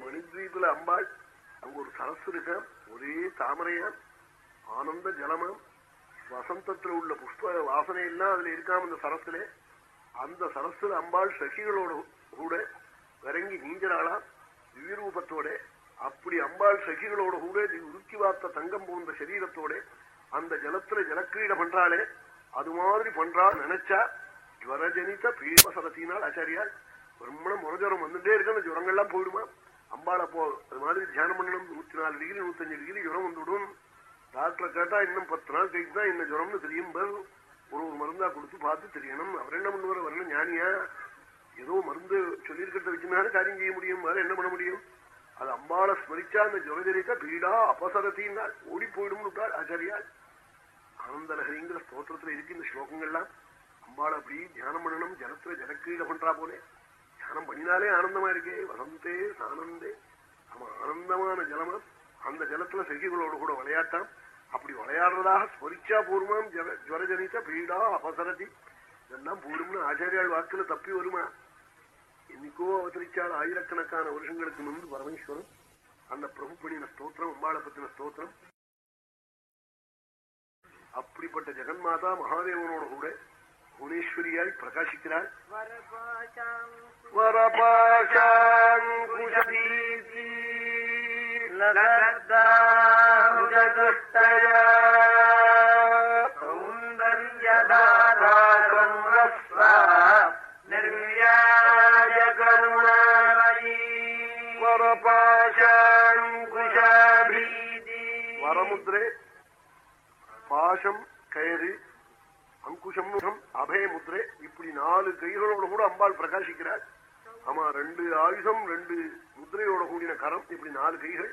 Speaker 1: மணித்வீபில் அம்பாள் அங்க ஒரு சரசு இருக்க ஒரே தாமரையா ஆனந்த ஜலமாம் வசந்தத்துல உள்ள புஷ்ப வாசனை எல்லாம் அதுல இருக்காம அந்த சரத்துல அந்த சரஸ்துல அம்பாள் சசிகளோட கூட விரங்கி நீஞ்சனாளா திவ்யரூபத்தோட. அப்படி அம்பாள் சகிகளோட கூட உருக்கி வார்த்த தங்கம் போன்ற சரீரத்தோட அந்த ஜலத்துல ஜலக்கிரீட பண்றாளே அது மாதிரி பண்றா நினைச்சா ஜுவரஜனித பீமசரத்தினால் ஆச்சாரியால் பிரம்மணம் முரஜரம் வந்துட்டே இருக்கு அந்த ஜுரங்கள்லாம் போயிடுமா? அம்பாள் அப்போ அது மாதிரி தியானம் பண்ணணும் நூத்தி நாலு டிகிரி நூத்தஞ்சு டிகிரி ஜுரம் வந்துவிடும். டாக்டரை கேட்டா இன்னும் பத்து நாள் கழித்து தான் இந்த ஜுரம்னு தெரியும் ஒரு ஒரு மருந்தா கொடுத்து பார்த்து தெரியணும். அவர் என்ன பண்ணுவார்? வரணும் ஞானியா? ஏதோ மருந்து சொல்லியிருக்கிறத வச்சுனாலும் காரியம் செய்ய முடியும். வேற என்ன பண்ண முடியும்? அது அம்பாளை ஸ்மரிச்சா அந்த ஜுரஜரித்த பீடா அபசரத்தினால் ஓடி போயிடும் விட்டாள் ஆச்சாரியால் ஆனந்தலகரிங்கிற ஸ்தோத்திரத்துல இருக்கு இந்த ஸ்லோகங்கள்லாம். அம்பாள் அப்படி தியானம் பண்ணணும் ஜலத்துல ஜலக்கீழ பண்றா போலே. தியானம் பண்ணினாலே ஆனந்தமா இருக்கே. வசந்தே ஆனந்தே நம்ம ஆனந்தமான ஜலமா அந்த ஜலத்துல செகிகளோடு கூட விளையாட்டாம் அப்படி விளையாடுறதாக ஸ்மரிச்சா பூர்வம் ஜுவரஜனித்த பீடா அபசரதி. இதெல்லாம் பூர்வம்னு ஆச்சாரியால் வாக்குல தப்பி வருமா? என்னைக்கோ அவதரிச்சால் ஆயிரக்கணக்கான வருஷங்களுக்கு முன்பு பரமேஸ்வரன். அந்த பிரபு பண்ணின ஸ்தோத்திரம் அம்பாளை பத்தின ஸ்தோத்திரம். அப்படிப்பட்ட ஜெகன்மாதா மகாதேவனோட கூட புவனேஸ்வரியாய் பிரகாசிக்கிறாள். வரபாஷாங்குஷபீதி பாசம் கயிறு அங்குஷம் அபய முத்ரே இப்படி நாலு கைகளோட கூட அம்பாள் பிரகாசிக்கிறாள். ஆமா ரெண்டு ஆயுதம் ரெண்டு முத்திரையோட கூடின கரம் இப்படி நாலு கைகள்.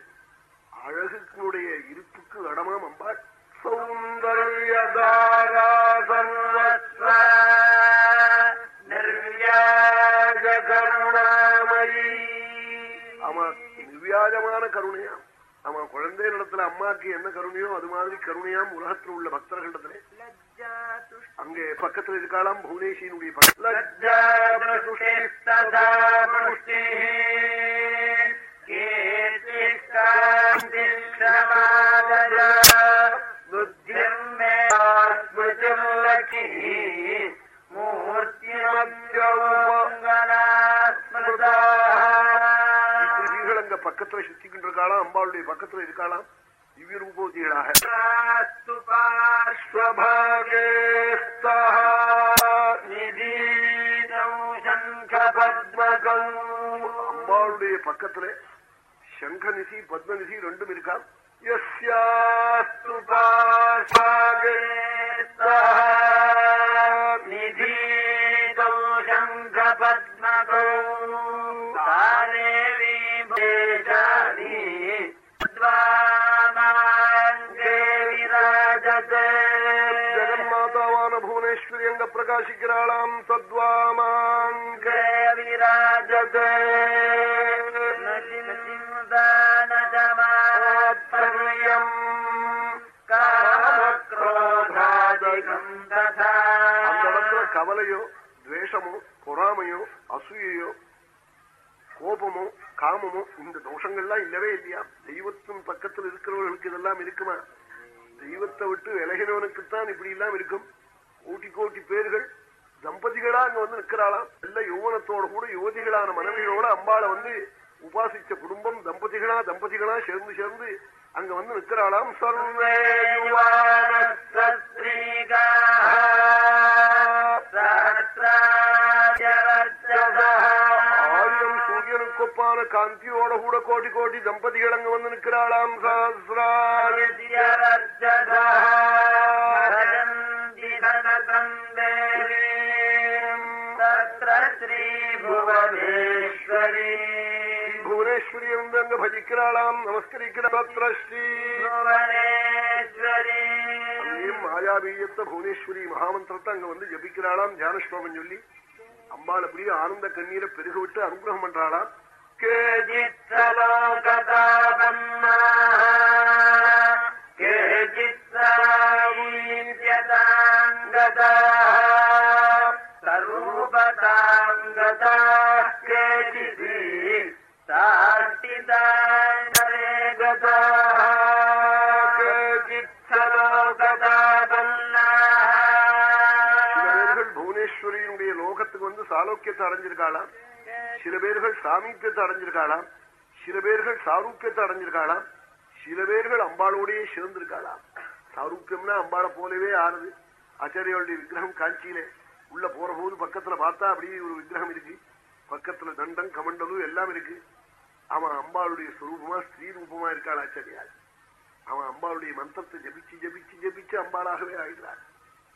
Speaker 1: அழகுனுடைய இருப்புக்கு இடமாம் அம்பாள். சௌந்தர்யதாரா ஆமா நிர்வியாஜமான கருணையா ஆமா குழந்தை இடத்துல அம்மாக்கு என்ன கருணையோ அது மாதிரி கருணையாம் உலகத்தில் உள்ள பக்தர்களிடத்திலே. அங்கே பக்கத்துல இருக்காளாம் புவனேஷியினுடைய மூர்த்தி அங்க பக்கத்துல சுத்தி இருக்காளாம் அம்பாளுடைய பக்கத்துல இருக்காளாம். திவ்ய ரூபோதிகளாக அம்பாளுடைய பக்கத்துல சங்க நிசி பத்ம நிசி ரெண்டும் இருக்காம். யஸ்யாஸ்து பாசாகே ஜெகன்மாதாவான புவனேஸ்வரி அங்க பிரகாசிக்கிறாளாம் இடத்துல கவலையோ துவேஷமோ பொறாமையோ அசூயையோ கோபமோ காமமோ? இந்த தோஷங்கள்லாம் இல்லவே இல்லையா? தெய்வத்தின் பக்கத்தில் இருக்கிறவர்களுக்கு இதெல்லாம் இருக்குமா? தெய்வத்தை விட்டு விலகினவனுக்குத்தான் இப்படி எல்லாம் இருக்கும். கோட்டி கோட்டி பேர்கள் தம்பதிகளா அங்க வந்து நிற்கிறாளாம். நல்ல யௌவனத்தோட கூட யுவதிகளான மனைவிகளோட அம்பாளை வந்து உபாசிச்ச குடும்பம் தம்பதிகளா தம்பதிகளா சேர்ந்து சேர்ந்து அங்க வந்து நிற்கிறாளாம். சர்வே காந்தியோட கூட கோடி கோடி தம்பதிகள் அங்க வந்து நிற்கிறாளாம்.
Speaker 2: ஸ்ரீபுவனேஸ்வரி
Speaker 1: புவனேஸ்வரி. வந்து அங்க பஜிக்கிறாளாம் நமஸ்கரிக்கிற மாயாபீயத்த புவனேஸ்வரி மகாமந்திரத்தை அங்க வந்து ஜபிக்கிறாளாம். தியான ஸ்லோகம் சொல்லி. அம்பாள் அப்படியே ஆனந்த கண்ணீரை பெருக விட்டு அனுகிரகம் பண்றாளாம்.
Speaker 2: केचित् लोकता
Speaker 1: ब्रह्मा केचित् गताः सर्वतां गताः केचित् साष्टिता புவனேஸ்வரியினுடைய லோகத்துக்கு வந்து சாலோக்கியத்தை அடைஞ்சிருக்காளாம். சில பேர்கள் சாமீபியத்தை அடைஞ்சிருக்காளாம். சில பேர்கள் சாரூக்கியத்தை அடைஞ்சிருக்காளாம். சில பேர்கள் அம்பாளோடையே சிறந்திருக்காளாம் சாரூக்கியம்னா அம்பாளை போலவே ஆறுது ஆச்சாரியோடைய விக்கிரகம் காஞ்சியிலே உள்ள போற போது பக்கத்துல பார்த்தா அப்படியே ஒரு விக்கிரகம் இருக்கு. பக்கத்துல தண்டம் கமண்டலும் எல்லாம் இருக்கு. அவன் அம்பாளுடைய ஸ்வரூபமா ஸ்ரீ ரூபமா இருக்காள் ஆச்சாரியாள். அவன் அம்பாளுடைய மந்திரத்தை ஜபிச்சு ஜபிச்சு ஜபிச்சு அம்பாளாகவே ஆயிடுறாள்.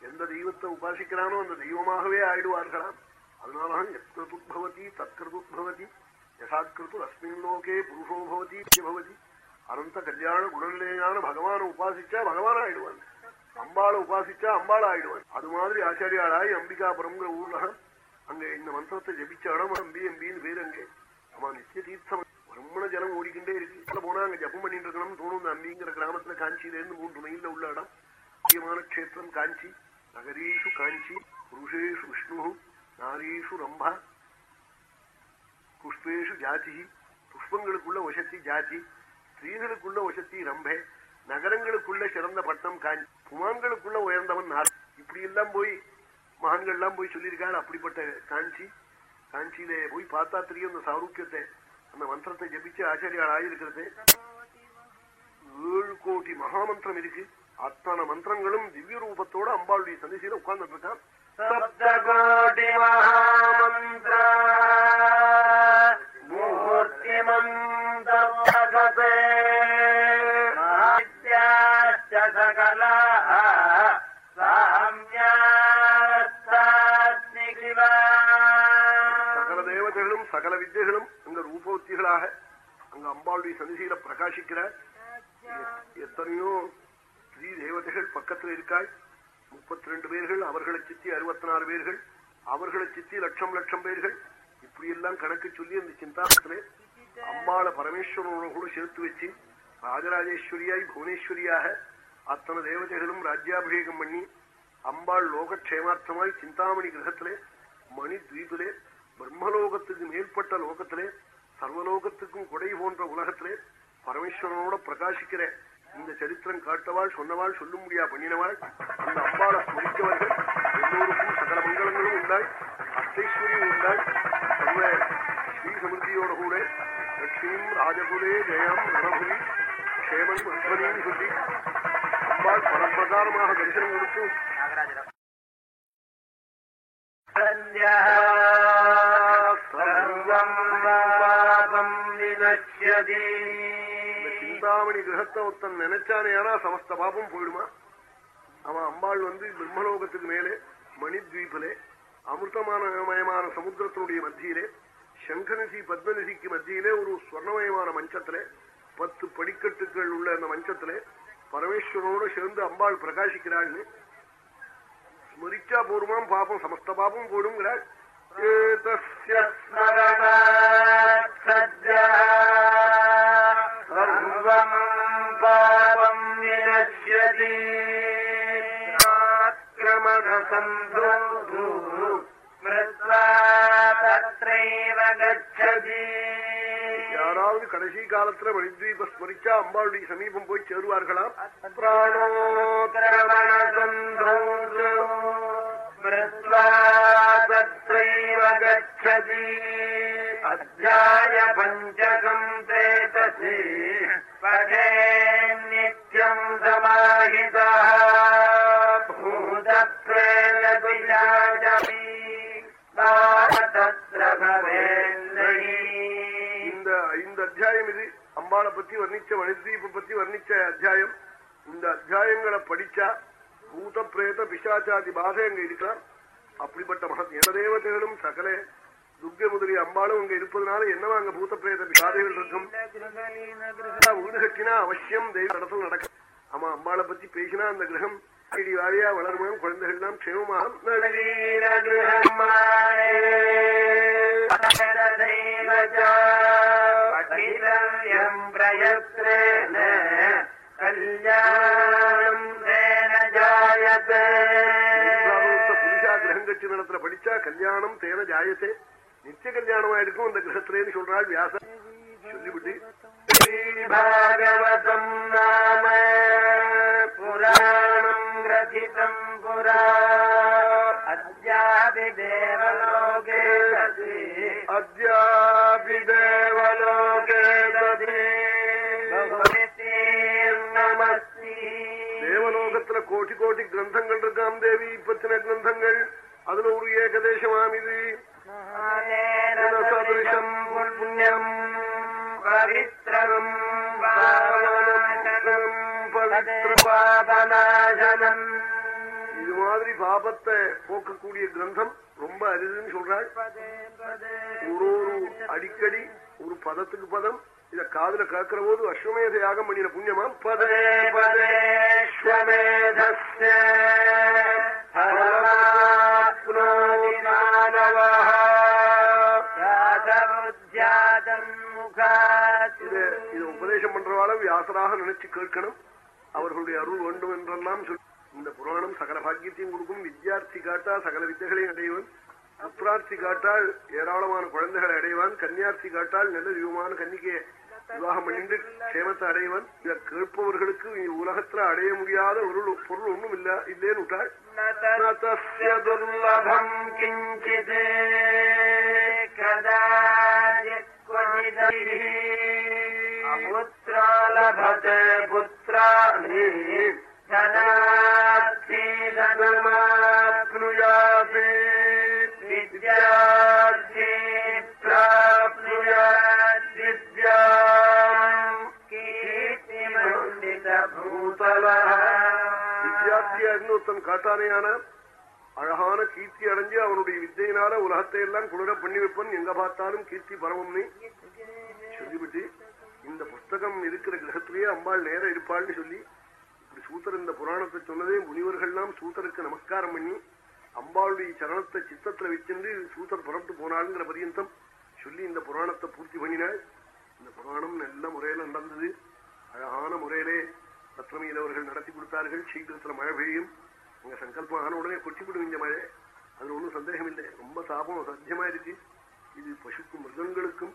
Speaker 1: எந்த தெய்வத்தை உபாசிக்கிறானோ அந்த தெய்வமாகவே ஆயிடுவார்களாம். அதனால எத்கிருதுபவதி தத்கிருதுபவதி யசாக்கிருத்து அஸ்மின் லோகே புருஷோ பவதி பவதி அனந்த கல்யாண குணநிலையான பகவான உபாசிச்சா பகவான் ஆயிடுவான் அம்பாளை உபாசிச்சா அம்பாள் ஆயிடுவான் அது மாதிரி ஆச்சாரியாளாய் அம்பிகாபுரம்ங்கிற ஊர்ல அங்க இந்த மந்திரத்தை ஜபிச்ச அம்பி அம்பின்னு பேர் அங்கே அவன் நித்திய தீர்த்தம் பிரம்மண ஜலம் ஓடிக்கிட்டே இருக்கு போனா அங்க ஜப்பம் பண்ணிட்டு இருக்கணும்னு தோணும் அம்பிங்கிற கிராமத்துல காஞ்சியில இருந்து மூன்று மைல்ல உள்ள இடம் முக்கியமான கஷேத்திரம் காஞ்சி நகரீஷு காஞ்சி புருஷேஷு விஷ்ணு நாரீஷு ரம்பா. புஷ்பேஷு ஜாதி புஷ்பங்களுக்குள்ள வசத்தி ஜாதி. ஸ்திரீகளுக்குள்ள வசத்தி ரம்பே. நகரங்களுக்குள்ள சிறந்த பட்டம் காஞ்சி புமான்களுக்குள்ள உயர்ந்தவன் நார் இப்படி எல்லாம் போய் மகான்கள் எல்லாம் போய் சொல்லியிருக்காள் அப்படிப்பட்ட காஞ்சி. காஞ்சியிலே போய் பார்த்தா தெரியும் அந்த சாருக்கியத்தை அந்த மந்திரத்தை ஜபிச்சு ஆச்சாரியால் ஆயிருக்கிறது. ஏழு கோடி மகாமந்திரம் இருக்கு. அத்தனை மந்திரங்களும் திவ்ய ரூபத்தோட அம்பாளுடைய சந்திசியில உட்கார்ந்துட்டு இருக்கான்.
Speaker 2: சப்தகோடி மகாமந்திர மூர்த்திமந்தே சகல
Speaker 1: சகல தேவதைகளும் சகல வித்தைகளும் அங்க ரூபோத்திகளாக அங்க அம்பாளுடைய சந்திசியில பிரகாசிக்கிற எத்தனையோ ஸ்ரீ தேவதைகள் பக்கத்துல இருக்காள் முப்பத்தி ரெண்டு பேர்கள் அவர்களை சித்தி அறுபத்தி நாலு பேர்கள் அவர்களை சித்தி லட்சம் லட்சம் பேர்கள். இப்படி எல்லாம் கணக்கு சொல்லி அந்த சிந்தாசத்திலே அம்பாள பரமேஸ்வரனோட கூட சேர்த்து வச்சு ராஜராஜேஸ்வரியாய் புவனேஸ்வரியாக அத்தனை தேவதைகளும் ராஜ்யாபிஷேகம் பண்ணி அம்பாள் லோகக்ஷேமார்த்தமாய் சிந்தாமணி கிரகத்திலே மணி துவீபிலே பிரம்மலோகத்துக்கு மேற்பட்ட லோகத்திலே சர்வலோகத்துக்கும் கொடை போன்ற உலகத்திலே பரமேஸ்வரனோட பிரகாசிக்கிற இந்த சரித்திரம் காட்டவாள் சொன்னவாள் சொல்ல முடியா பண்ணினவாள் அந்த அம்பாளை ஸ்மரித்தவர்கள் எல்லோருக்கும் சகல மங்களங்களும் உண்டாய் அஷ்டைஸ்வரியும் உண்டாய். சர்வ ஸ்ரீ சமிருத்தியோட கூட லட்சுமியும் ராஜகுலே ஜெயம் ரணபுரி க்ஷேமன் மத்வனின்னு சொல்லி அம்பாள் பரப்பிரகாரமாக தரிசனம் கொடுத்து இந்த சிந்தாமணி கிரகத்தை ஒருத்தன் நினைச்சானேனா சமஸ்த பாபம் போயிடுமா? அவன் அம்பாள் வந்து பிரம்மலோகத்துக்கு மேலே மணித்வீபிலே அமிர்தமானமயமான சமுத்திரத்தினுடைய மத்தியிலே சங்கநிசி பத்மநிசிக்கு மத்தியிலே ஒரு ஸ்வர்ணமயமான மஞ்சத்திலே பத்து படிக்கட்டுகள் உள்ள அந்த மஞ்சத்திலே பரமேஸ்வரனோட சேர்ந்து அம்பாள் பிரகாசிக்கிறாள்னு. ஸ்மரிச்சா போருமாம் பாபம் சமஸ்த பாபம் போடுங்கிறாள். ஏதஸ்ய
Speaker 2: சர்வம் பாவம் வினஷ்யதி ஆக்கிரமணசந்தோ மிருத்வா தத்ரைவ கச்சதி
Speaker 1: யாராவது கடைசி காலத்துல மணித்வீப ஸ்மரிச்சா அம்பாளுடைய சமீபம் போய் சேருவார்களாம்
Speaker 2: பிராணோக்கிரமணசந்தோ மிருத்வா தத்ரைவ கச்சதி அத்தியாய பஞ்சகம் தேதசி பகே நித்யம் சமாஹிதா பூதப்ரேதபிஜாஜபி தத்ர பவேந்திரி
Speaker 1: இந்த இந்த அத்தியாயம் இது. அம்பாளை பத்தி வர்ணிச்ச மணித்வீப பத்தி வர்ணிச்ச அத்தியாயம். இந்த அத்தியாயங்களை படிச்சா பூத பிரேத பிசாச்சாதி பாதை அங்க இருக்கலாம். அப்படிப்பட்ட மகத் தேவதைகளும் சகல துர்கை முதலிய அம்பாளும் அங்க இருப்பதனால என்னவா அங்க பூத பிரேத பாதைகள் இருக்கும் வீடு கட்டினா அவசியம் தெய்வ நடத்தல் நடக்கும் ஆமா அம்பாளை பத்தி பேசினா அந்த கிரகம் அடி வாரியா வளருமாம் குழந்தைகள் எல்லாம் க்ஷேமமாக
Speaker 2: பிரயத்னேன கல்யாணம்
Speaker 1: புருஷா கிரகம் கட்சி நடத்துல படிச்சா கல்யாணம் தேன ஜாயத்தே நித்திய கல்யாணமா இருக்கும் அந்த கிரகத்திலேன்னு சொல்றாள் வியாசன். சொல்லிவிட்டு
Speaker 2: ஸ்ரீபாகவதம் நாம புராணம் ரதிதம் புரா. அத்யாபிதேவலோகே அத்யாபிதேவலோகே நமஸ்தி தேவலோகத்துல
Speaker 1: கோட்டி கோட்டி கிரந்தங்கள் இருக்காம் தேவி பத்தின கிரந்தங்கள். அதுல ஒரு ஏகதேசமாம் இது. சதிருஷம் புண்ணியம் இது மாதிரி பாபத்தை போக்கக்கூடிய கிரந்தம் ரொம்ப அரிதுன்னு சொல்றாள். ஒரு ஒரு அடிக்கடி ஒரு பதத்துக்கு பதம் இத காதுல கேட்கிற போது அஸ்வமேத யாகம் பண்ணின புண்ணியமா பதே இது உபதேசம் பண்றவாள வியாசராக நினைச்சு கேட்கணும். அவர்களுடைய அருள் வேண்டும் என்றெல்லாம் சொல்லி. இந்த புராணம் சகல பாக்கியத்தையும் கொடுக்கும். வித்யார்த்தி காட்டா சகல வித்தைகளையும் அடைவன். புத்திரார்த்தி காட்டால் ஏராளமான குழந்தைகளை அடைவான். கன்னியார்த்தி காட்டால் நல்ல தெய்வமான கன்னிக்கையை விவாகம் பண்ணிட்டு க்ஷேமத்தை அடையவன் இத கேட்பவர்களுக்கு உலகத்துல அடைய முடியாத ஒரு பொருள் ஒண்ணும் இல்ல இல்லேன்னு விட்டாள்
Speaker 2: துர்லபம் கிஞ்சித்
Speaker 1: புத்திராலபத்தை இருந்து அழகான கீர்த்தி அடைஞ்சு அவனுடைய வித்தையினால உலகத்தை எல்லாம் குளிர பண்ணி வைப்பன் எங்க பார்த்தாலும் கீர்த்தி பரவம்னு சொல்லிவிட்டு இந்த புஸ்தகம் இருக்கிற கிரகத்திலேயே அம்பாள் நேரம் இருப்பாள்னு சொல்லி இப்படி சூத்தர் இந்த புராணத்தை சொன்னதே முனிவர்கள்லாம் சூத்தருக்கு நமஸ்காரம் பண்ணி அம்பாளுடைய சரணத்தை சித்தத்துல வச்சிருந்து சூத்தர் புறப்பட்டு போனாளுங்கிற பரியந்தம் சொல்லி இந்த புராணத்தை பூர்த்தி பண்ணினாள். இந்த புராணம் நல்ல முறையில நடந்தது. அழகான முறையிலே பத்ரமியில் அவர்கள் நடத்தி கொடுத்தார்கள். சீக்கிரத்துல மழை பெய்யும். உங்க சங்கல்பம் ஆன உடனே கொட்டிவிடும் இந்த மழை. அதுல ஒன்றும் சந்தேகம் இல்லை ரொம்ப சாபம் சத்தியமா இது பசுக்கும் மிருகங்களுக்கும்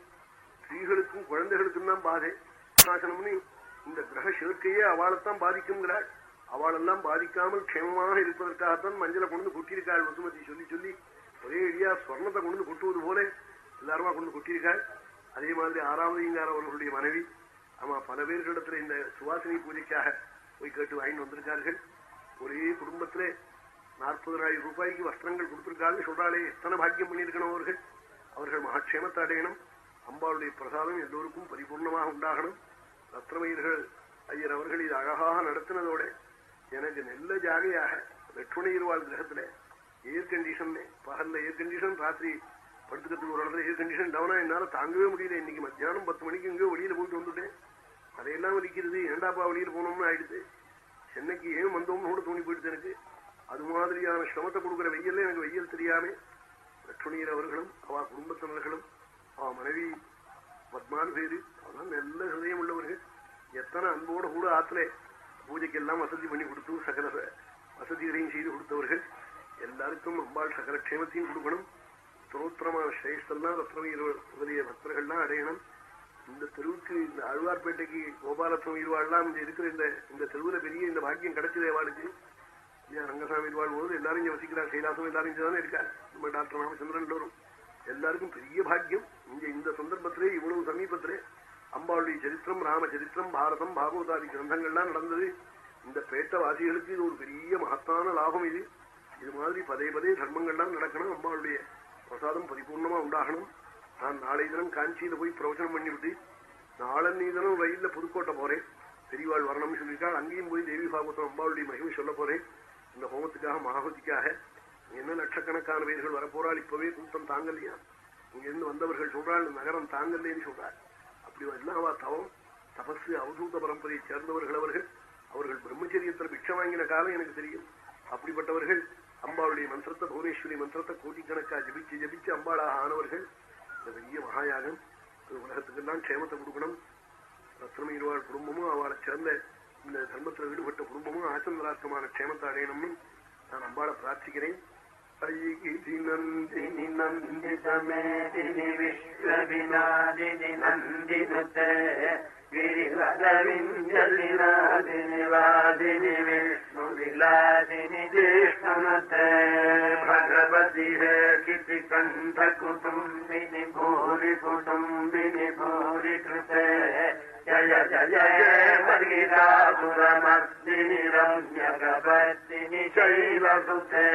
Speaker 1: ஸ்திரீகளுக்கும் குழந்தைகளுக்கும் தான் பாதை. நாசனம்னு இந்த கிரக சேர்க்கையே அவளைத்தான் பாதிக்குங்கிறாள் அவளெல்லாம் பாதிக்காமல் க்ஷேமமாக இருப்பதற்காகத்தான் மஞ்சளை கொண்டு கொட்டியிருக்காள் வசுமதி சொல்லி சொல்லி ஒரே இடியா ஸ்வர்ணத்தை கொண்டு கொட்டுவது போல எல்லாருமா கொண்டு கொட்டியிருக்காள். அதே மாதிரி ஆறாவது இங்கார அவர்களுடைய மனைவி. ஆமா பல பேர்களிடத்துல இந்த சுவாசினி பூஜைக்காக போய் கேட்டு வாங்கிட்டு வந்திருக்கார்கள். ஒரே குடும்பத்திலே நாற்பதாயிரம் ரூபாய்க்கு வஸ்திரங்கள் கொடுத்திருக்காள்னு சொல்றாளே எத்தனை பாக்கியம் பண்ணியிருக்கணும் அவர்கள்? அவர்கள் மகாட்சேமத்தை அடையணும் அம்பாளுடைய பிரசாதம் எல்லோருக்கும் பரிபூர்ணமாக உண்டாகணும். ரத்னமயிர்கள் ஐயர் அவர்கள் இது அழகாக நடத்தினதோட எனக்கு நல்ல ஜாகையாக லட்சுமணியர்வாள் கிரகத்துல ஏர் கண்டிஷன் பகல்ல ஏர் கண்டிஷன் ராத்திரி படுத்துக்கிறதுக்கு ஒரு இடத்துல ஏர் கண்டிஷன் டவுனா என்னால தாங்கவே முடியல. இன்னைக்கு மத்தியானம் பத்து மணிக்கு எங்கேயோ வெளியில போயிட்டு வந்துட்டேன். அதையெல்லாம் வலிக்கிறது. ஏண்டாப்பா வெளியில போனோம்னு ஆயிடுது. சென்னைக்கு ஏன் வந்தோம்னு கூட தோணி போயிடுச்சு எனக்கு. அது மாதிரியான சிரமத்தை கொடுக்குற வெயில்ல எனக்கு வெயில் தெரியாம. லட்சுமியர் அவர்களும் அவ குடும்பத்தினர்களும் அவ மனைவி பத்மான் பேரு அவெல்லாம் நல்ல ஹிருதயம் உள்ளவர்கள். எத்தனை அன்போடு கூட ஆத்துல பூஜைக்கெல்லாம் வசதி பண்ணி கொடுத்து சகல வசதிகளையும் செய்து கொடுத்தவர்கள். எல்லாருக்கும் அம்பாள் சகல க்ஷேமத்தையும் கொடுக்கணும். ஸ்தோத்திரமான சிரேஷ்டெல்லாம் ரத்னவீர முதலிய பக்தர்கள்லாம் அடையணும். இந்த தெருவுக்கு இந்த ஆழ்வார்பேட்டைக்கு கோபாலத்னம் இருவாள்லாம் இந்த இருக்கிற இந்த இந்த தெருவுல பெரிய இந்த பாக்கியம் கிடைச்சதே வாளுக்கு ஐயா ரங்கசாமி இருவாள் போது எல்லாரும் இங்க வசிக்கிறார். கைலாசம் எல்லாரும் இங்கதானே இருக்காரு. நம்ம டாக்டர் ராமச்சந்திரன் வரும். எல்லாருக்கும் பெரிய பாக்கியம். இங்க இந்த சந்தர்ப்பத்திலே இவ்வளவு சமீபத்திலே அம்பாளுடைய சரித்திரம் ராமச்சரித்திரம் பாரதம் பாகவதாதி கிரந்தங்கள்லாம் நடந்தது. இந்த பேட்டவாசிகளுக்கு இது ஒரு பெரிய மகத்தான லாபம் இது. இது மாதிரி பதே பதே தர்மங்கள்லாம் நடக்கணும். அம்பாளுடைய பிரசாதம் பரிபூர்ணமா உண்டாகணும். நான் நாளை தினம் காஞ்சியில போய் பிரவச்சனம் பண்ணிவிட்டு நாளன்னி தினம் ரயில்ல புதுக்கோட்டை போறேன். பெரியவாள் வரணும்னு சொல்லியிருக்காள் அங்கேயும் போய் தேவி பாகவதம் அம்பாளுடைய மகிமை சொல்ல போறேன். இந்த ஹோமத்துக்காக மகாபதிக்காக. என்ன லட்சக்கணக்கான பேர்கள் வரப்போறாள் இப்பவே கூட்டம் தாங்கலையா? இங்கிருந்து வந்தவர்கள் சொல்றாள் நகரம் தாங்கல்லேன்னு சொல்றாள். அப்படி எல்லாம் தவம். தபசு அவதூத பரம்பரையை சேர்ந்தவர்கள் அவர்கள். அவர்கள் பிரம்மச்சரியத்தில் பிக்ஷ வாங்கின காலம் எனக்கு தெரியும். அப்படிப்பட்டவர்கள் அம்பாளுடைய மந்திரத்தை புவனேஸ்வரி மந்திரத்தை கோடிக்கணக்காக ஜபிச்சு ஜபிச்சு அம்பாளாக ஆனவர்கள். இந்த பெரிய மகாயாகம் அது உலகத்துக்கெல்லாம் க்ஷேமத்தை கொடுக்கணும். ரத்னமீர்வாள் குடும்பமும் அவளை சேர்ந்த இந்த தர்மத்தில் ஈடுபட்ட குடும்பமும் ஆச்சந்திரார்த்தமான க்ஷேமத்தை அடையணும்னு நான் அம்பாளை பிரார்த்திக்கிறேன். ஐகி நந்தினி
Speaker 2: நந்திதமேதினி விஸ்வவினாதினி நந்தினுதே ിലാദിനി വാദിനി വിഷ്ണു വിലാദിനി ജ്യേഷ്ഠനത്തെ ഭഗവതി കിതി കണ്ഠ കുടുംബിനി ഭൂരി കുടുംബിനി ഭൂരി കൃതേ ജയ ജയ മൃഗാപുരമർദിനി രമ്യകവർത്തിനി ശൈവസുഖേ